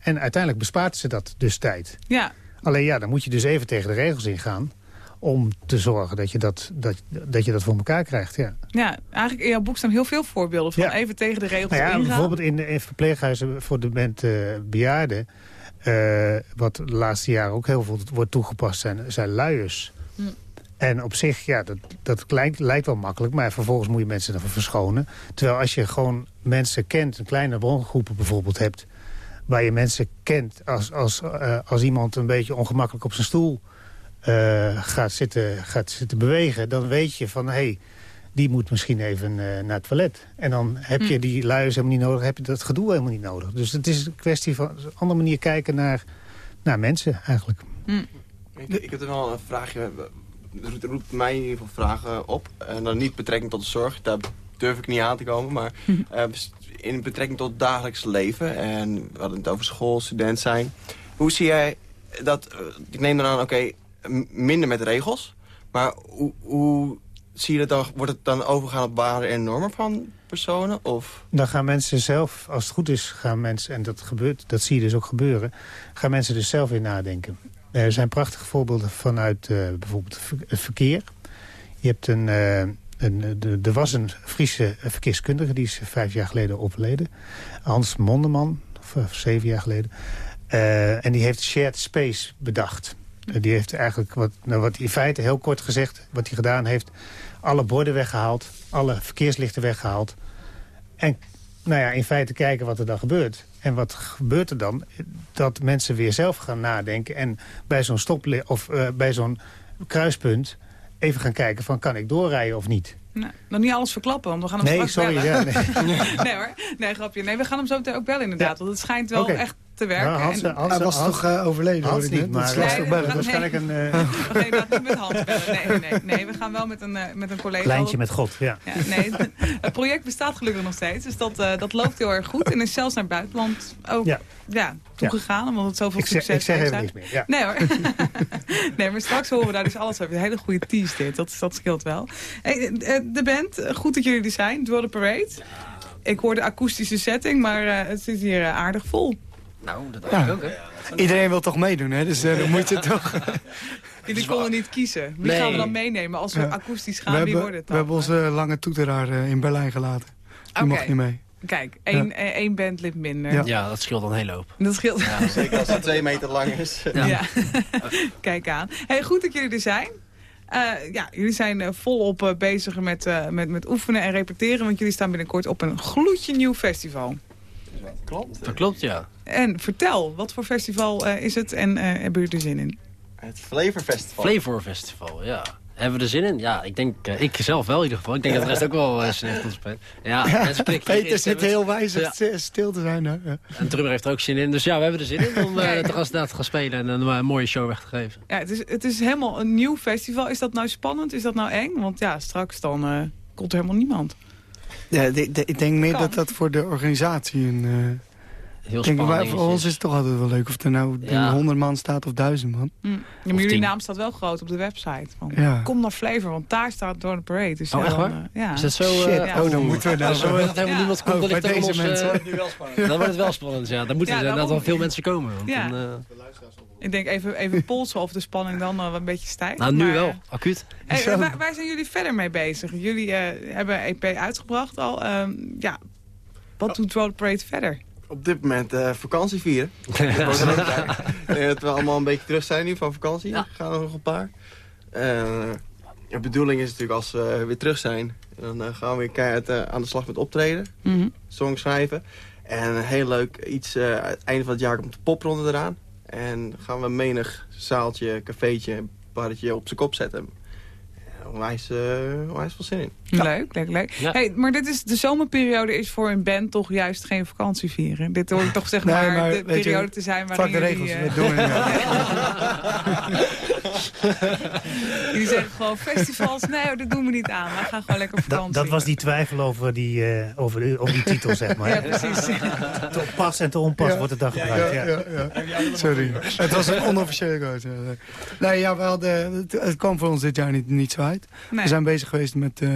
En uiteindelijk bespaart ze dat dus tijd. Ja. Alleen ja, dan moet je dus even tegen de regels ingaan om te zorgen dat je dat, dat, dat je dat voor elkaar krijgt. Ja, ja eigenlijk in jouw boek staan heel veel voorbeelden van Ja. even tegen de regels nou ja, ingaan. bijvoorbeeld in, de- in verpleeghuizen voor demente bejaarden... eh, wat de laatste jaren ook heel veel wordt toegepast, zijn, zijn luiers. Hm. En op zich, ja, dat, dat lijkt, lijkt wel makkelijk... maar vervolgens moet je mensen ervan verschonen. Terwijl als je gewoon mensen kent, een kleine brongroepen bijvoorbeeld hebt... waar je mensen kent als, als, eh, als iemand een beetje ongemakkelijk op zijn stoel... eh, gaat, zitten, gaat zitten bewegen, dan weet je van... Hey, die moet misschien even eh, naar het toilet. En dan heb je Hm. die luiers helemaal niet nodig, heb je dat gedoe helemaal niet nodig. Dus het is een kwestie van een andere manier kijken naar, naar mensen eigenlijk. Ik, ik heb er wel een vraagje. Het roept, mij in ieder geval vragen op. En dan niet betrekking tot de zorg. Daar durf ik niet aan te komen. Maar eh, in betrekking tot het dagelijks leven. En we hadden het over school, student zijn. Hoe zie jij dat... ik neem dan aan, oké, minder met regels. Maar hoe, hoe zie je dat dan? Wordt het dan overgaan op waarden en normen van personen? Of... Dan gaan mensen zelf, als het goed is, gaan mensen, en dat gebeurt, dat zie je dus ook gebeuren, gaan mensen dus zelf weer nadenken. Er zijn prachtige voorbeelden vanuit eh, bijvoorbeeld het verkeer. Je hebt een, eh, er was een Friese verkeerskundige, die is vijf jaar geleden overleden. Hans Mondeman, of, of zeven jaar geleden. Eh, en die heeft shared space bedacht. Eh, Die heeft eigenlijk, wat, nou, wat in feite heel kort gezegd, wat hij gedaan heeft... alle borden weggehaald, alle verkeerslichten weggehaald. En nou ja, in feite kijken wat er dan gebeurt. En wat gebeurt er dan? Dat mensen weer zelf gaan nadenken... en bij zo'n of eh, bij zo'n kruispunt even gaan kijken van... kan ik doorrijden of niet? Nou, nog niet alles verklappen, want we gaan hem Nee, straks sorry. bellen. Ja, nee. <laughs> <laughs> nee hoor, nee grapje. Nee, we gaan hem zo meteen ook bellen inderdaad. Want het schijnt wel echt te werken. Hans, En- Hans, Hij was Hans- toch eh, overleden, Hans hoorde ik niet, net. maar Nee, bellen. nee. waarschijnlijk een eh, We gaan inderdaad niet met Hans bellen. Nee, nee, nee. We gaan wel met een, eh, met een collega. lijntje met God. Ja. Ja, nee, het project bestaat gelukkig nog steeds. Dus dat, eh, dat loopt heel erg goed. En is zelfs naar buitenland ook Ja. ja. toegegaan. Omdat het zoveel Ik zeg, succes ik zeg heeft even zijn. niks meer. Ja. Nee hoor. <laughs> nee, maar straks horen we daar dus alles over. Een hele goede tease dit. Dat, dat scheelt wel. Hey, de band, goed dat jullie er zijn. Door de Parade. Ik hoor de akoestische setting, maar eh, het zit hier aardig vol. Nou, dat Ja. Iedereen wil toch meedoen, hè? Dus eh, dan moet je toch... <laughs> <laughs> Jullie konden niet kiezen. Wie Nee. gaan we dan meenemen als we Ja. akoestisch We gaan? Wie hebben, wordt het we dan? hebben onze lange toeteraar eh, in Berlijn gelaten. Die Oké. mocht niet mee. Kijk, één, eh, één bandlid minder. Ja. Ja, dat scheelt dan een hele hoop. <laughs> Dat scheelt. Zeker als het twee meter lang is. Ja. Kijk aan. Hey, goed dat jullie er zijn. Eh, ja, jullie zijn eh, volop eh, bezig met, eh, met, met oefenen en repeteren. Want jullie staan binnenkort op een gloedje nieuw festival. Klopt. Dat klopt, ja. En vertel, wat voor festival eh, is het en eh, hebben jullie er zin in? Het Flavor Festival. Flavor Festival, ja. Hebben we er zin in? Ja, ik denk, eh, ik zelf wel in ieder geval. Ik denk dat de rest ook wel zin heeft spelen. Ja, hier Peter zit heel wijzig Ja. st- stil te zijn. Hè? Ja. En drummer heeft er ook zin in. Dus ja, we hebben er zin in om eh, te, gaan, te gaan spelen en een, eh, mooie show weg te geven. Ja, het is, het is helemaal een nieuw festival. Is dat nou spannend? Is dat nou eng? Want ja, straks dan eh, komt er helemaal niemand. Ja, de- de- ik denk meer Kan. dat dat voor de organisatie een... Heel denk, spannend voor ons is. het toch altijd wel leuk of er nou Ja. 100 man staat of 1000 man. Hm. Ja, maar jullie naam staat wel groot op de website. Van, Ja. Kom naar Flavor, want daar staat door de parade. Dus Oh, ja, echt waar? eh, ja. Is dat zo... Shit, eh, oh, dan moeten we nou... Als er dat helemaal niemand komt, Oh, bij deze ons... eh, mensen. dan wordt het wel spannend, ja. Dan moeten Ja, er inderdaad wel veel mensen komen. Want Ja. dan, eh, Ik denk even, even polsen of de spanning dan eh, een beetje stijgt. nou, nu maar, wel. Acuut. Hey, Zo. waar, waar zijn jullie verder mee bezig? Jullie eh, hebben EP uitgebracht al. Ehm, ja, wat doet Road Parade verder? Op dit moment eh, vakantie vieren. <laughs> Er denk dat we allemaal een beetje terug zijn nu van vakantie. Ja. Gaan er nog een paar. Eh, de bedoeling is natuurlijk als we weer terug zijn... dan eh, gaan we weer keihard aan de slag met optreden. Mhm. Songs schrijven. En heel leuk iets eh, aan het einde van het jaar komt de popronde eraan. En dan gaan we menig zaaltje, cafeetje, barretje op zijn kop zetten. Ja, onwijs, eh, onwijs veel zin in. Leuk, leuk, leuk. Ja. Hey, maar dit is, de zomerperiode is voor een band toch juist geen vakantie vieren. Dit hoort toch zeg Nee, maar, maar de je, periode te zijn waarin de jullie... regels, eh, we doen. <laughs> <laughs> <laughs> jullie zeggen gewoon festivals, nee dat doen we niet aan. We gaan gewoon lekker op vakantie. dat was die twijfel over die, eh, over, die titel, zeg maar. Ja, precies. <laughs> Te pas en te onpas Ja. wordt het dan gebruikt. Ja, Ja, ja, ja. Sorry. Het was een onofficiële quote. Nee, ja, we hadden, het, het kwam voor ons dit jaar niet, niet zo uit. Nee. We zijn bezig geweest met, eh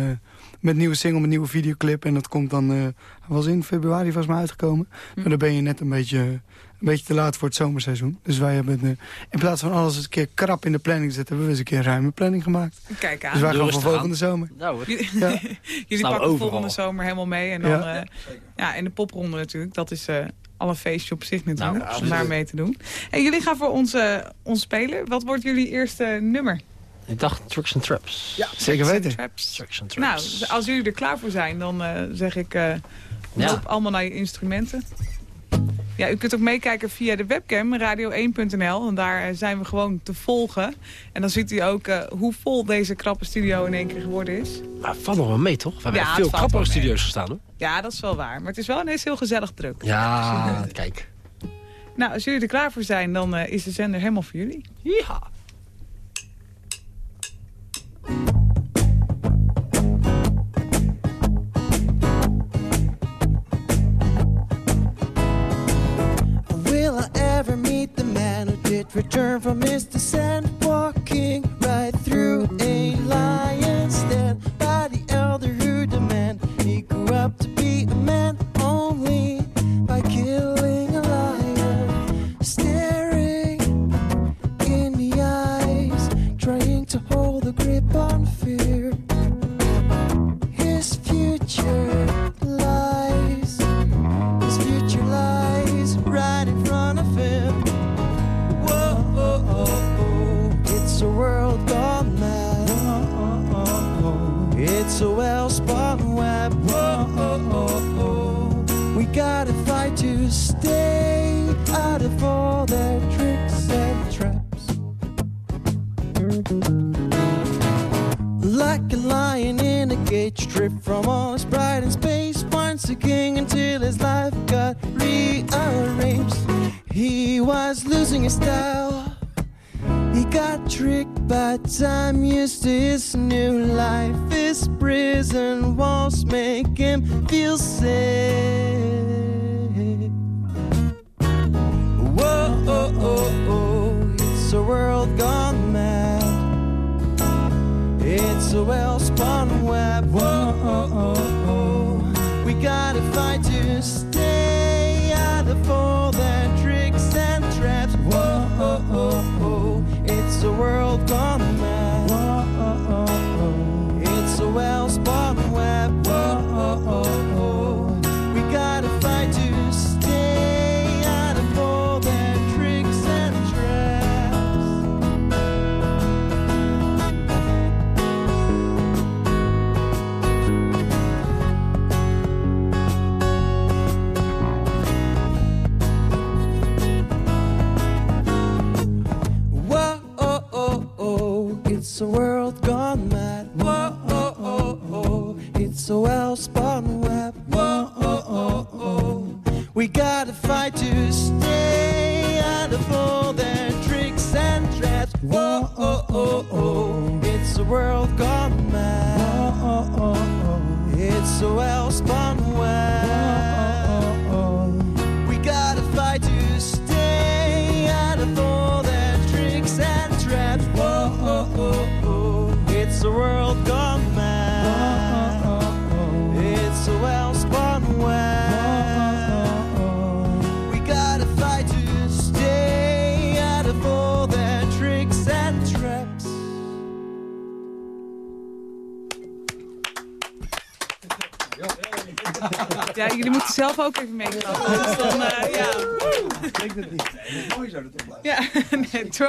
met nieuwe single, met nieuwe videoclip. En dat komt dan, eh, hij was in februari volgens mij uitgekomen. Hm. Maar dan ben je net een beetje, een beetje te laat voor het zomerseizoen. Dus wij hebben, eh, in plaats van alles een keer krap in de planning te zetten... hebben we eens een keer een ruime planning gemaakt. Kijk aan. Dus wij gaan voor volgende zomer. Nou, hoor. Jullie, Ja. <laughs> jullie we pakken overal. volgende zomer helemaal mee. En dan, Ja. ja. ja, en de popronde natuurlijk. Dat is eh al een feestje op zich natuurlijk. Nou, om daar mee te doen. En jullie gaan voor ons, eh, ons spelen. Wat wordt jullie eerste nummer? ik dacht Trucks and Traps. Ja, zeker weten. Traps. Trucks and Nou, Traps. als jullie er klaar voor zijn, dan eh, zeg ik... eh Ja. loop allemaal naar je instrumenten. Ja, u kunt ook meekijken via de webcam, radio1.nl. En daar eh, zijn we gewoon te volgen. En dan ziet u ook eh, hoe vol deze krappe studio in één keer geworden is. Maar valt nog wel mee, toch? We hebben Ja, veel krappere mee. studio's gestaan, hoor. Ja, dat is wel waar. Maar het is wel ineens heel gezellig druk. Ja, <laughs> kijk. Nou, als jullie er klaar voor zijn, dan eh, is de zender helemaal voor jullie. Ja. Return from Mr. Sand, Walking right through a style. He got tricked by time, used to his new life. His prison walls make him feel safe. Whoa, it's a world gone mad. It's a well spun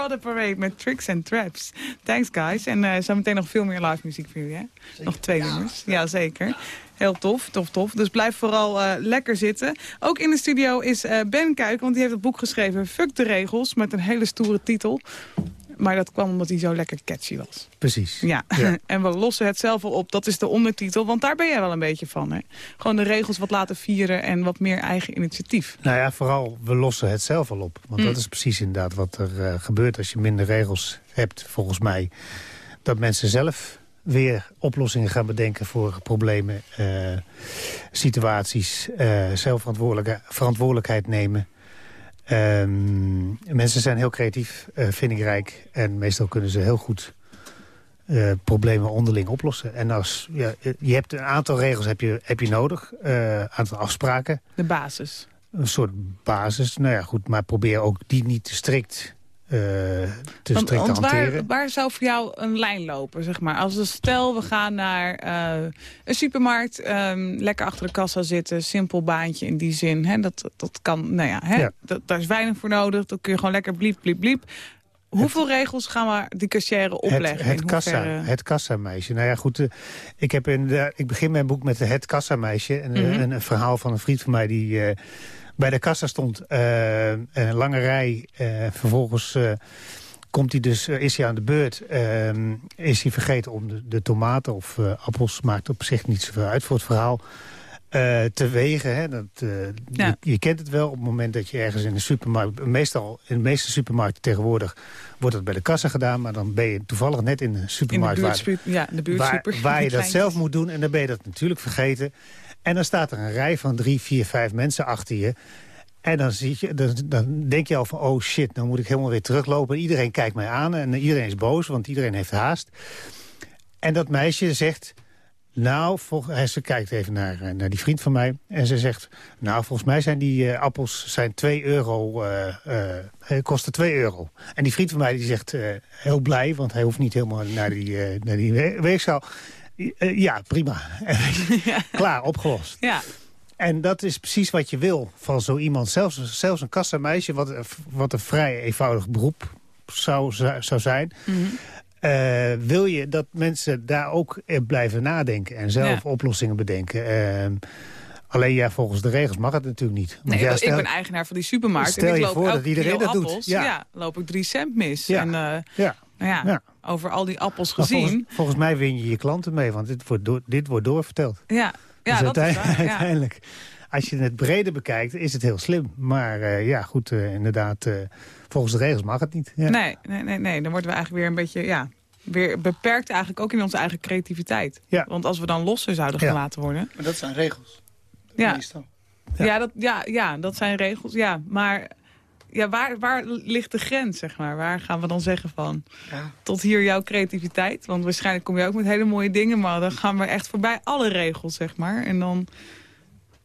the Parade met Tricks and Traps. Thanks, guys. En uh, zometeen nog veel meer live muziek voor jullie, hè? Nog twee nummers. Ja, zeker. Heel tof, tof, tof. Dus blijf vooral eh, lekker zitten. Ook in de studio is eh, Ben Kuik, want die heeft het boek geschreven... Fuck de regels, met een hele stoere titel. Maar dat kwam omdat hij zo lekker catchy was. Precies. Ja, Ja. <laughs> en we lossen het zelf wel op. Dat is de ondertitel, want daar ben jij wel een beetje van, hè? Gewoon de regels wat laten vieren en wat meer eigen initiatief. Nou ja, vooral, we lossen het zelf al op. Want Mm. dat is precies inderdaad wat er eh, gebeurt als je minder regels hebt, volgens mij. Dat mensen zelf weer oplossingen gaan bedenken voor problemen, eh, situaties. eh, zelf verantwoordelijkheid nemen. Ehm, mensen zijn heel creatief, eh, vindingrijk. En meestal kunnen ze heel goed eh, problemen onderling oplossen. En als ja, je hebt een aantal regels heb je, heb je nodig, een aantal afspraken De basis. een soort basis. Nou ja, goed, maar probeer ook die niet te strikt, eh, te Want, strikt te want waar, waar zou voor jou een lijn lopen, zeg maar? Als we stel, we gaan naar eh, een supermarkt, ehm, lekker achter de kassa zitten, simpel baantje in die zin. Hè? Dat, dat kan, nou ja, hè? Ja. Dat, daar is weinig voor nodig. Dan kun je gewoon lekker bliep, bliep, bliep. Hoeveel regels gaan we die kassière opleggen? Het, het, kassa, het kassameisje. Nou ja, goed, eh, ik, heb in ik begin mijn boek met het kassameisje. En, eh, Mhm. een, een verhaal van een vriend van mij die eh, bij de kassa stond. eh, een lange rij. eh, vervolgens eh, komt hij dus, is hij aan de beurt. is hij vergeten om de, de tomaten of appels, maakt op zich niet zoveel uit voor het verhaal. te wegen. Hè? Dat, Ja. je, je kent het wel op het moment dat je ergens in de supermarkt... meestal in de meeste supermarkten tegenwoordig wordt dat bij de kassa gedaan... maar dan ben je toevallig net in de in de supermarkt... waar- ja, in de buurt waar, super. waar je dat zelf moet doen. En dan ben je dat natuurlijk vergeten. En dan staat er een rij van drie, vier, vijf mensen achter je. En dan, zie je, dan, dan denk je al van, oh shit, dan moet ik helemaal weer teruglopen. En iedereen kijkt mij aan en iedereen is boos, want iedereen heeft haast. En dat meisje zegt, nou, ze kijkt even naar, eh, naar die vriend van mij. En ze zegt, nou, volgens mij zijn die eh, appels zijn 2 euro, eh, eh, kosten 2 euro. En die vriend van mij die zegt, heel blij, want hij hoeft niet helemaal naar die, naar die we- weegzaal. Eh, ja, prima. <laughs> <laughs> Klaar, opgelost. Ja. En dat is precies wat je wil van zo iemand. Zelfs, zelfs een kassameisje, wat, wat een vrij eenvoudig beroep zou, zou zijn... Mhm. Eh, wil je dat mensen daar ook eh, blijven nadenken en zelf Ja. oplossingen bedenken. Ehm, alleen ja, volgens de regels mag het natuurlijk niet. Nee, ja, ik ben eigenaar van die supermarkt. Stel en ik je loop voor dat iedereen dat doet. Ja. Ja. loop ik drie cent mis. Ja. En eh, ja. nou ja, Ja. Over al die appels Maar gezien. volgens, volgens mij win je je klanten mee, want dit wordt, door, dit wordt doorverteld. Ja, ja Dus dat is uiteindelijk, waar. Ja. uiteindelijk, als je het breder bekijkt, is het heel slim. Maar eh, ja, goed, eh, inderdaad, eh, volgens de regels mag het niet. Ja. Nee, nee, nee, nee, dan worden we eigenlijk weer een beetje... Ja, weer beperkt eigenlijk ook in onze eigen creativiteit. Ja. Want als we dan losser zouden Ja. gelaten worden... Maar dat zijn regels. Ja. Meestal. Ja, dat, ja, ja, dat zijn regels. Ja, maar ja, waar, waar ligt de grens, zeg maar? Waar gaan we dan zeggen van... Ja. Tot hier jouw creativiteit. Want waarschijnlijk kom je ook met hele mooie dingen... maar dan gaan we echt voorbij alle regels, zeg maar. En dan...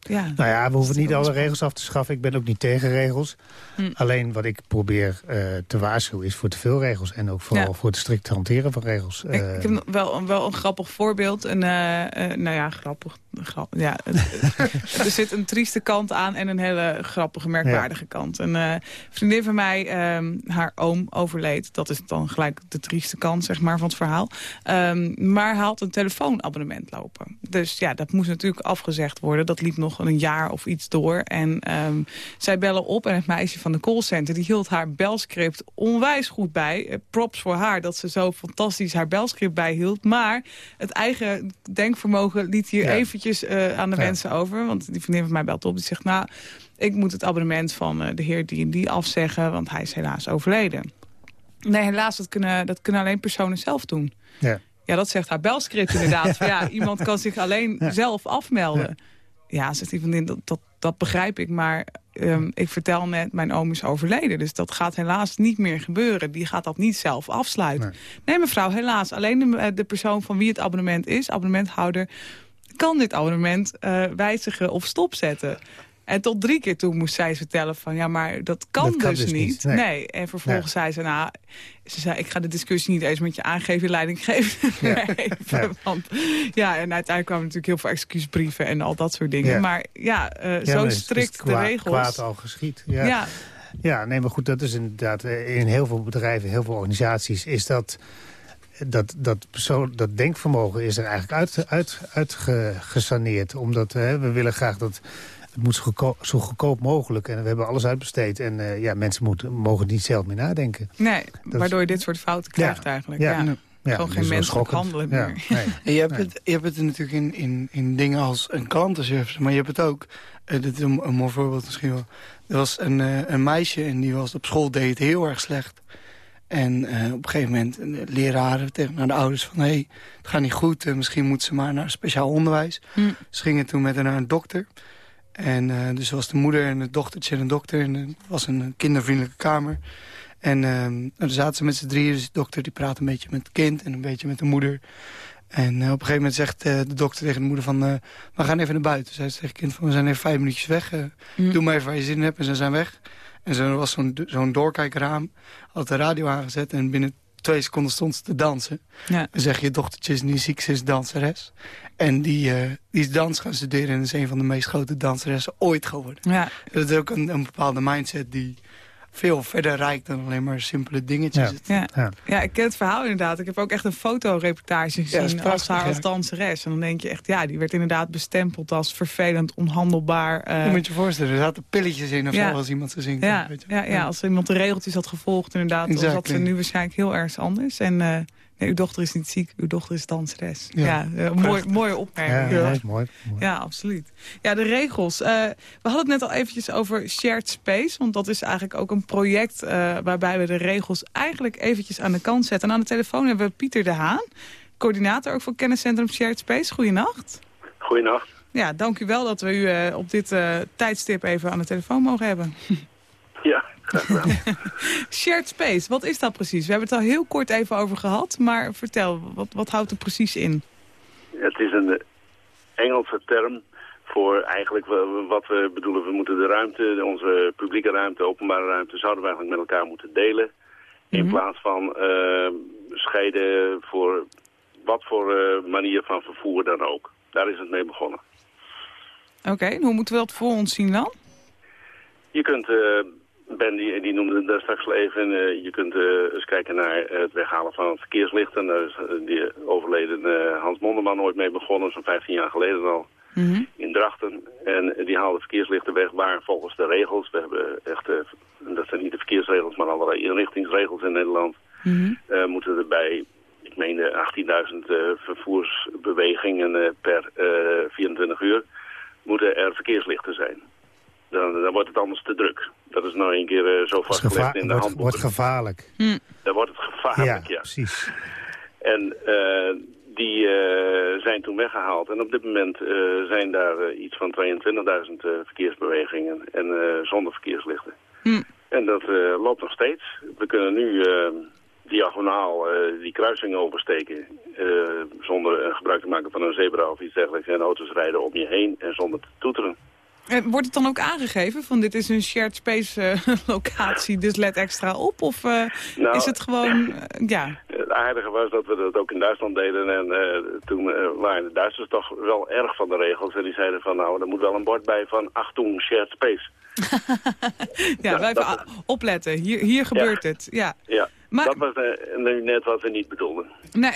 Ja, Nou ja, we hoeven niet alle regels af te schaffen. Ik ben ook niet tegen regels. Hm. Alleen wat ik probeer eh, te waarschuwen is voor te veel regels. En ook vooral Ja. voor het strikt hanteren van regels. Ik, Eh, ik heb nog wel, een- wel een grappig voorbeeld. En, eh, eh, nou ja, grappig. Ja, <laughs> er zit een trieste kant aan en een hele grappige, merkwaardige kant. Een eh, vriendin van mij, ehm, haar oom overleed. Dat is dan gelijk de trieste kant zeg maar, van het verhaal. Ehm, maar had een telefoonabonnement lopen. Dus ja, dat moest natuurlijk afgezegd worden. Dat liep nog een jaar of iets door. En ehm, zij bellen op en het meisje van de callcenter... die hield haar belscript onwijs goed bij. Eh, props voor haar dat ze zo fantastisch haar belscript bijhield. Maar het eigen denkvermogen liet hier eventjes eh, aan de mensen over. Want die vriendin van mij belt op. Die zegt, nou, ik moet het abonnement van eh, de heer die en die afzeggen... want hij is helaas overleden. Nee, helaas, dat kunnen, dat kunnen alleen personen zelf doen. Ja. Ja, dat zegt haar belscript inderdaad. <laughs> Van, ja, iemand kan zich alleen zelf afmelden. Ja, zegt die vriendin, dat, dat, dat begrijp ik. Maar ehm, ik vertel net, mijn oom is overleden. Dus dat gaat helaas niet meer gebeuren. Die gaat dat niet zelf afsluiten. Nee, mevrouw, helaas. Alleen de, eh, de persoon van wie het abonnement is, abonnementhouder... kan dit abonnement eh, wijzigen of stopzetten. En tot drie keer toe moest zij vertellen van... ja, maar dat kan, Dat kan dus, dus niet. niet, Nee. nee. En vervolgens zei ze... nou, ze zei, ik ga de discussie niet eens met je aangeven, leiding geven. Ja. <laughs> Nee, want, ja, en uiteindelijk kwamen natuurlijk heel veel excuusbrieven en al dat soort dingen. Ja. Maar ja, Ja, zo maar is strikt kwaad, de regels. kwaad al geschied. Ja. Ja. ja. nee, maar goed, dat is inderdaad eh, in heel veel bedrijven, heel veel organisaties... is dat, dat, dat, persoon, dat denkvermogen is er eigenlijk uit, uit, uitgesaneerd. Omdat hè, we willen graag dat... Het moet zo goedkoop, zo goedkoop mogelijk. En we hebben alles uitbesteed. En eh, ja, mensen moeten, mogen niet zelf meer nadenken. Nee, waardoor je dit soort fouten krijgt Ja. eigenlijk. Ja. Ja. Ja. Gewoon geen is wel menselijk schokkend. handelen Ja. meer. Nee. En je, hebt Nee. het, je hebt het natuurlijk in, in, in dingen als een klantenservice, maar je hebt het ook, eh, dit is een, een mooi voorbeeld misschien wel. Er was een, eh, een meisje en die was op school, deed het heel erg slecht. En eh, op een gegeven moment een leraren tegen naar de ouders van... hé, hey, het gaat niet goed, eh, misschien moet ze maar naar speciaal onderwijs. Hm. Ze gingen toen met haar naar een dokter. En eh, dus was de moeder en het dochtertje en een dokter. En het was een kindervriendelijke kamer. En eh, daar zaten ze met z'n drieën. Dus de dokter die praat een beetje met het kind en een beetje met de moeder. En eh, op een gegeven moment zegt eh, de dokter tegen de moeder van... eh, we gaan even naar buiten. Zij zegt tegen het kind van, we zijn even vijf minuutjes weg. eh, Hm. Doe maar even waar je zin in hebt. En ze zijn weg. En zo was zo'n zo'n doorkijkraam. Had de radio aangezet en binnen twee seconden stond ze te dansen. Ja. Dan zeg je, dochtertje is niet ziek, ze is danseres. En die, eh, die is dans gaan studeren en is een van de meest grote danseressen ooit geworden. Ja. Dat is ook een, een bepaalde mindset die veel verder reikt dan alleen maar simpele dingetjes. Ja. Ja. ik ken het verhaal inderdaad. Ik heb ook echt een fotoreportage Ja, dat gezien prachtig, als haar als ja. danseres. En dan denk je echt, ja, die werd inderdaad bestempeld als vervelend, onhandelbaar. eh, Je moet je voorstellen, er zaten pilletjes in of Ja. zo als iemand ze zingt. ja, weet je. ja, ja, als iemand de regeltjes had gevolgd inderdaad, dan zat Exactly. ze nu waarschijnlijk heel erg anders. En eh, nee, uw dochter is niet ziek, uw dochter is danseres. Ja, Ja, eh, mooi, mooie opmerking. Ja, mooi, mooi. Ja, absoluut. Ja, de regels. Eh, we hadden het net al eventjes over Shared Space. Want dat is eigenlijk ook een project eh, waarbij we de regels eigenlijk eventjes aan de kant zetten. En aan de telefoon hebben we Pieter de Haan. Coördinator ook voor kenniscentrum Shared Space. Goedenacht. Goedenacht. Ja, dank u wel dat we u eh, op dit eh, tijdstip even aan de telefoon mogen hebben. <laughs> Ja, graag gedaan. Shared Space, wat is dat precies? We hebben het al heel kort even over gehad. Maar vertel, wat, wat houdt het precies in? Het is een Engelse term voor eigenlijk wa- wat we bedoelen. We moeten de ruimte, onze publieke ruimte, openbare ruimte, zouden we eigenlijk met elkaar moeten delen. In plaats van eh, scheiden voor wat voor eh, manier van vervoer dan ook. Daar is het mee begonnen. Oké, hoe moeten we dat voor ons zien dan? Je kunt, eh, Ben die, die noemde het daar straks al even, eh, je kunt eh, eens kijken naar het weghalen van verkeerslichten. Daar is eh, die overleden Hans Monderman ooit mee begonnen, zo'n 15 jaar geleden al, in Drachten. En die haalde verkeerslichten weg, waar volgens de regels, we hebben echt, dat zijn niet de verkeersregels, maar allerlei inrichtingsregels in Nederland, eh, moeten er bij, ik meen de 18.000 eh, vervoersbewegingen per eh, 24 uur, moeten er verkeerslichten zijn. Dan, dan wordt het anders te druk. Dat is nou een keer eh, zo vastgelegd in de wordt, handboeken. wordt gevaarlijk. Dan wordt het gevaarlijk, ja. precies. En eh, die eh, zijn toen weggehaald. En op dit moment eh, zijn daar iets van 22.000 eh, verkeersbewegingen en eh, zonder verkeerslichten. En dat eh, loopt nog steeds. We kunnen nu eh, diagonaal eh, die kruising oversteken eh, zonder gebruik te maken van een zebra of iets dergelijks. En auto's rijden om je heen en zonder te toeteren. Eh, wordt het dan ook aangegeven van dit is een shared space eh, <laughs> locatie, dus let extra op? Of eh, Nou, is het gewoon, <laughs> ja... Het aardige was dat we dat ook in Duitsland deden. En toen waren de Duitsers toch wel erg van de regels. En die zeiden van nou, er moet wel een bord bij van Achtung, shared space. <laughs> ja, wij even dat- a- opletten. Hier, hier gebeurt het. Ja. Ja, Maar- Dat was nu net wat we niet bedoelden. Nee,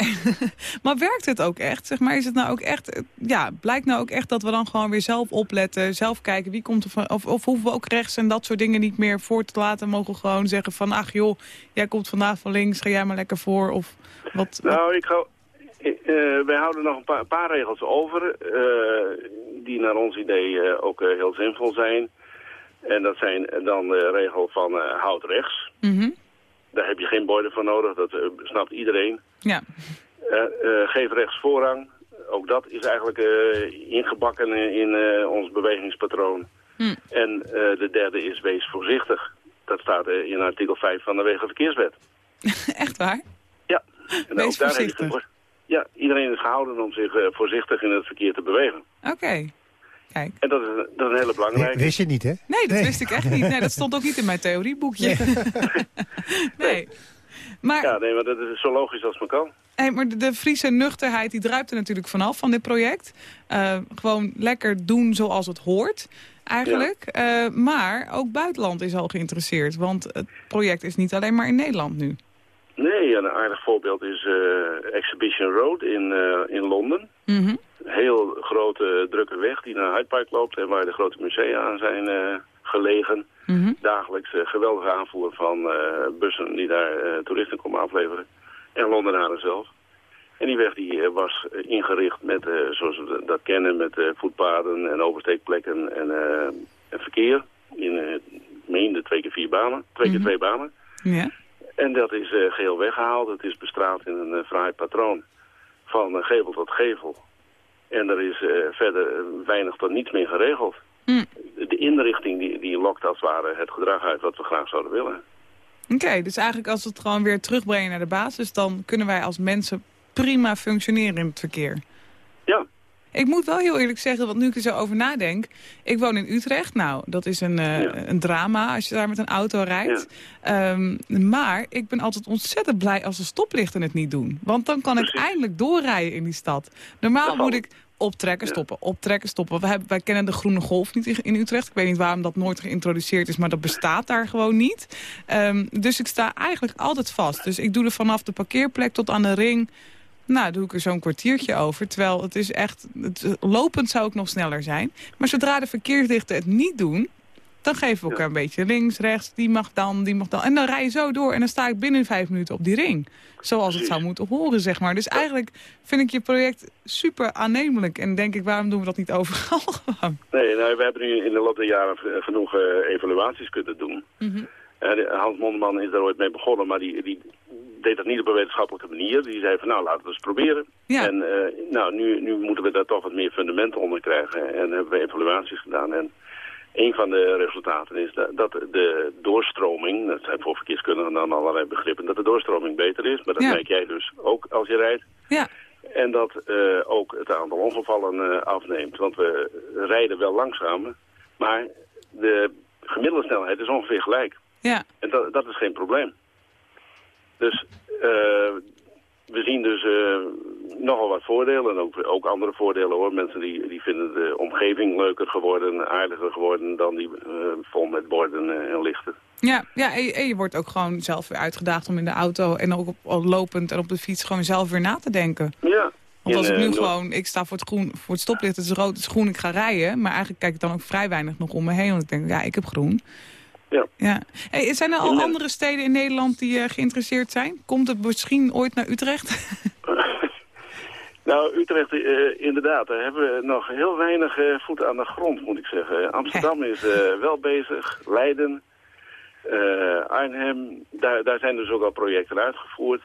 <laughs> maar werkt het ook echt? Zeg maar, is het nou ook echt, eh, ja, blijkt nou ook echt dat we dan gewoon weer zelf opletten, zelf kijken wie komt er van, of, of hoeven we ook rechts en dat soort dingen niet meer voor te laten, mogen gewoon zeggen van, ach joh, jij komt vandaag van links, ga jij maar lekker voor, of wat? Nou, ik hou, eh, wij houden nog een paar, paar regels over, die naar ons idee ook heel zinvol zijn. En dat zijn dan de regel van houd rechts. Mhm. Daar heb je geen borden voor nodig, dat eh, snapt iedereen. Ja. Eh, eh, geef rechts voorrang. Ook dat is eigenlijk ingebakken in, ons bewegingspatroon. Hm. En de derde is wees voorzichtig. Dat staat in artikel 5 van de Wegenverkeerswet. <laughs> Echt waar? Ja. En Wees ook daar voorzichtig. voor- Ja, iedereen is gehouden om zich voorzichtig in het verkeer te bewegen. Oké. En dat is, dat is een hele belangrijke. Wist je niet, hè? Nee, dat wist ik echt niet. Nee, dat stond ook niet in mijn theorieboekje. nee. <laughs> Maar, Ja, nee, maar dat is zo logisch als maar kan. hey, maar de, de Friese nuchterheid die druipt er natuurlijk vanaf van dit project. Eh, gewoon lekker doen zoals het hoort, eigenlijk. Eh, maar ook buitenland is al geïnteresseerd. Want het project is niet alleen maar in Nederland nu. Nee, een aardig voorbeeld is eh, Exhibition Road in, eh, in Londen. Mhm. Heel grote, drukke weg die naar Hyde Park loopt en waar de grote musea aan zijn eh, gelegen. Mhm. Dagelijks eh, geweldige aanvoer van eh, bussen die daar eh, toeristen komen afleveren. En Londenaren zelf. En die weg die eh, was eh, ingericht met, eh, zoals we dat kennen, met eh, voetpaden en oversteekplekken en, eh, en verkeer. In, eh, ik meen de twee keer vier banen, twee keer twee banen. Ja. En dat is eh, geheel weggehaald. Het is bestraat in een eh, fraai patroon. Van eh, gevel tot gevel. En er is eh, verder eh, weinig tot niets meer geregeld. Hm. De inrichting die, die lokt als het ware het gedrag uit wat we graag zouden willen. Oké, dus eigenlijk als we het gewoon weer terugbrengen naar de basis... dan kunnen wij als mensen prima functioneren in het verkeer. Ik moet wel heel eerlijk zeggen, want nu ik er zo over nadenk... ik woon in Utrecht, nou, dat is een, eh, een drama als je daar met een auto rijdt. Ehm, maar ik ben altijd ontzettend blij als de stoplichten het niet doen. Want dan kan ik eindelijk doorrijden in die stad. Normaal moet ik optrekken, stoppen, optrekken, stoppen. We hebben, wij kennen de groene golf niet in, in Utrecht. Ik weet niet waarom dat nooit geïntroduceerd is, maar dat bestaat daar gewoon niet. Ehm, dus ik sta eigenlijk altijd vast. Dus ik doe er vanaf de parkeerplek tot aan de ring... Nou, doe ik er zo'n kwartiertje over. Terwijl het is echt... Het, lopend zou ik nog sneller zijn. Maar zodra de verkeerslichten het niet doen... dan geven we elkaar een beetje links, rechts. Die mag dan, die mag dan. En dan rij je zo door. En dan sta ik binnen vijf minuten op die ring. Zoals het zou moeten horen, zeg maar. Dus eigenlijk vind ik je project super aannemelijk. En denk ik, waarom doen we dat niet overal <laughs> gewoon? Nee, nou, we hebben nu in de loop der jaren v- genoeg eh, evaluaties kunnen doen. Eh, de- Hans Mondeman is daar ooit mee begonnen, maar die, die deed dat niet op een wetenschappelijke manier. Die zei van nou, laten we eens proberen. En eh, nou, nu, nu moeten we daar toch wat meer fundamenten onder krijgen. En hebben we evaluaties gedaan. En een van de resultaten is dat, dat de doorstroming, dat zijn voor verkeerskundigen dan allerlei begrippen, dat de doorstroming beter is. Maar dat Ja. merk jij dus ook als je rijdt. Ja. En dat eh, ook het aantal ongevallen eh, afneemt. Want we rijden wel langzamer, maar de gemiddelde snelheid is ongeveer gelijk. Ja. En dat, dat is geen probleem. Dus eh, we zien dus eh, nogal wat voordelen. En ook, ook andere voordelen hoor. Mensen die, die vinden de omgeving leuker geworden, aardiger geworden dan die eh, vol met borden en lichten. Ja, ja en, je- en je wordt ook gewoon zelf weer uitgedaagd om in de auto... en ook op, op lopend en op de fiets gewoon zelf weer na te denken. Ja. Want als In, ik nu gewoon, ik sta voor het, groen, voor het stoplicht, het is rood, het is groen, ik ga rijden. Maar eigenlijk kijk ik dan ook vrij weinig nog om me heen. Want ik denk, ja, ik heb groen. Ja. ja. Hey, zijn er al andere steden in Nederland die eh, geïnteresseerd zijn? Komt het misschien ooit naar Utrecht? <laughs> Nou, Utrecht, eh, inderdaad, daar hebben we nog heel weinig eh, voet aan de grond, moet ik zeggen. Amsterdam is wel bezig, Leiden, Arnhem, daar, daar zijn dus ook al projecten uitgevoerd.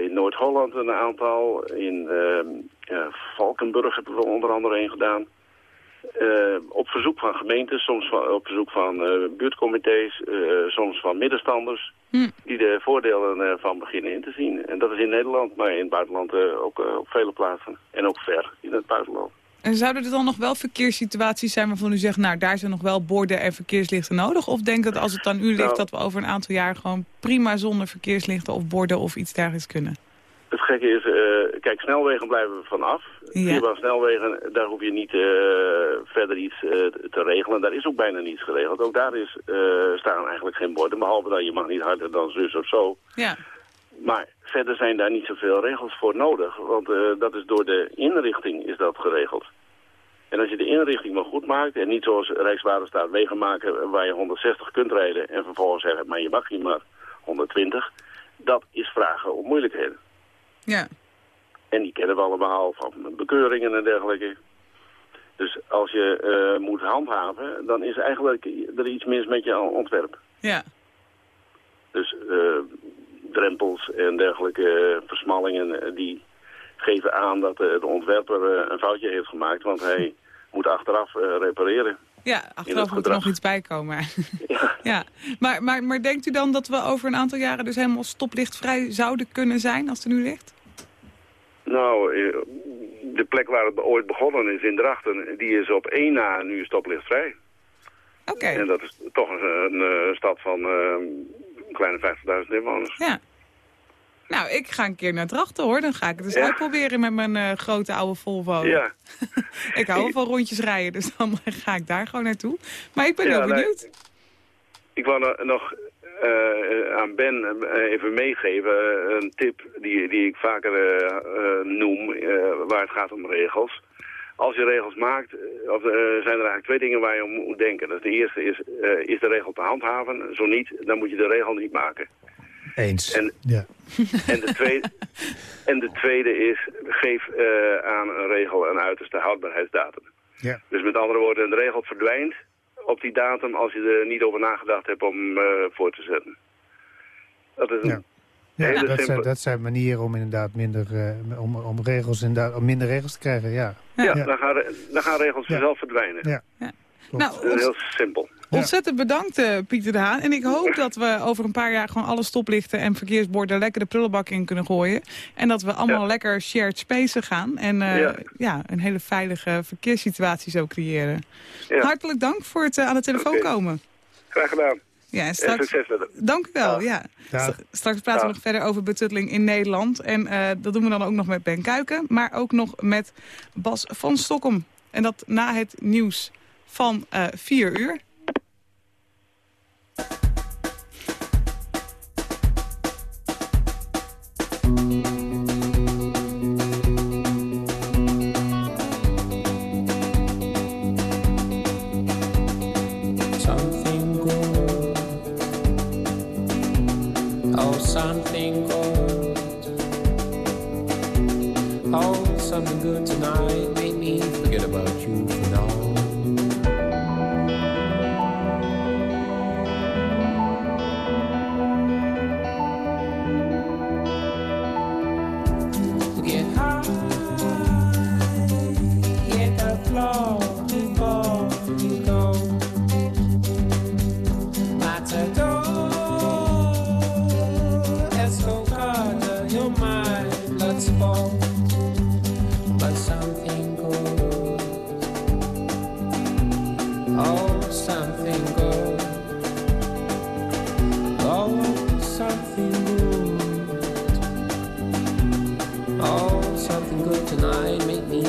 In Noord-Holland een aantal, in ehm, Valkenburg hebben we onder andere een gedaan. Eh, op verzoek van gemeentes, soms van, op verzoek van eh, buurtcomité's, eh, soms van middenstanders, die de voordelen van beginnen in te zien. En dat is in Nederland, maar in het buitenland ook op vele plaatsen. En ook ver in het buitenland. En zouden er dan nog wel verkeerssituaties zijn waarvan u zegt... nou, daar zijn nog wel borden en verkeerslichten nodig? Of denk dat als het aan u ligt Nou. dat we over een aantal jaar... gewoon prima zonder verkeerslichten of borden of iets dergelijks kunnen? Gekke is, eh, kijk, snelwegen blijven we vanaf. Ja. snelwegen, daar hoef je niet eh, verder iets eh, te regelen. Daar is ook bijna niets geregeld. Ook daar is, staan eigenlijk geen borden, behalve dat je mag niet harder dan zus of zo. Ja. Maar verder zijn daar niet zoveel regels voor nodig, want dat is door de inrichting is dat geregeld. En als je de inrichting maar goed maakt en niet zoals Rijkswaterstaat wegen maken waar je 160 kunt rijden en vervolgens zeggen, maar je mag hier maar 120, dat is vragen om moeilijkheden. Ja. En die kennen we allemaal van bekeuringen en dergelijke. Dus als je uh, moet handhaven, dan is eigenlijk er iets mis met je ontwerp. Ja. Dus uh, drempels en dergelijke versmallingen, eh, die geven aan dat de ontwerper een foutje heeft gemaakt. Want hij <laughs> moet achteraf repareren. Ja, achteraf moet er nog iets bij komen. <laughs> Ja. ja. Maar, maar, maar denkt u dan dat we over een aantal jaren dus helemaal stoplichtvrij zouden kunnen zijn als het er nu ligt? Nou, eh, de plek waar het ooit begonnen is in Drachten, die is op één na nu stoplichtvrij. Oké. En dat is toch een, een, stad van een kleine 50.000 inwoners. Ja. Nou, ik ga een keer naar Drachten hoor. Dan ga ik het eens uitproberen met mijn uh, grote oude Volvo. Ja. <laughs> ik hou wel van rondjes rijden, dus dan <laughs> ga ik daar gewoon naartoe. Maar ik ben heel benieuwd. Ik wou nog uh, aan Ben even meegeven. Een tip die, die ik vaker noem, waar het gaat om regels. Als je regels maakt, of, zijn er eigenlijk twee dingen waar je om moet denken. Dat de eerste is, is de regel te handhaven? Zo niet, dan moet je de regel niet maken. Eens. En, ja. <laughs> en, de, tweede, en de tweede is, geef aan een regel een uiterste houdbaarheidsdatum. Ja. Dus met andere woorden, een regel verdwijnt op die datum als je er niet over nagedacht hebt om uh, voor te zetten. Dat is een ja. Ja, dat, zijn, dat zijn manieren om inderdaad minder, uh, om, om, regels inderdaad, om minder regels te krijgen, ja. Ja, ja. Dan, gaan, dan gaan regels vanzelf verdwijnen. Ja. ja. Nou, dat is heel simpel. Ontzettend bedankt, uh, Pieter de Haan. En ik hoop dat we over een paar jaar gewoon alle stoplichten en verkeersborden lekker de prullenbak in kunnen gooien. En dat we allemaal lekker shared spaces gaan. En uh, ja. ja. een hele veilige verkeerssituatie zo creëren. Hartelijk dank voor het uh, aan de telefoon okay. komen. Graag gedaan. Ja, en straks... Dank u wel, ja. Straks praten we nog verder over betutteling in Nederland. En dat doen we dan ook nog met Ben Kuiken. Maar ook nog met Bas van Stokkem. En dat na het nieuws van 4 uur. Oh, something good. Oh, something good tonight. Make me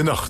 De Nacht. De EO.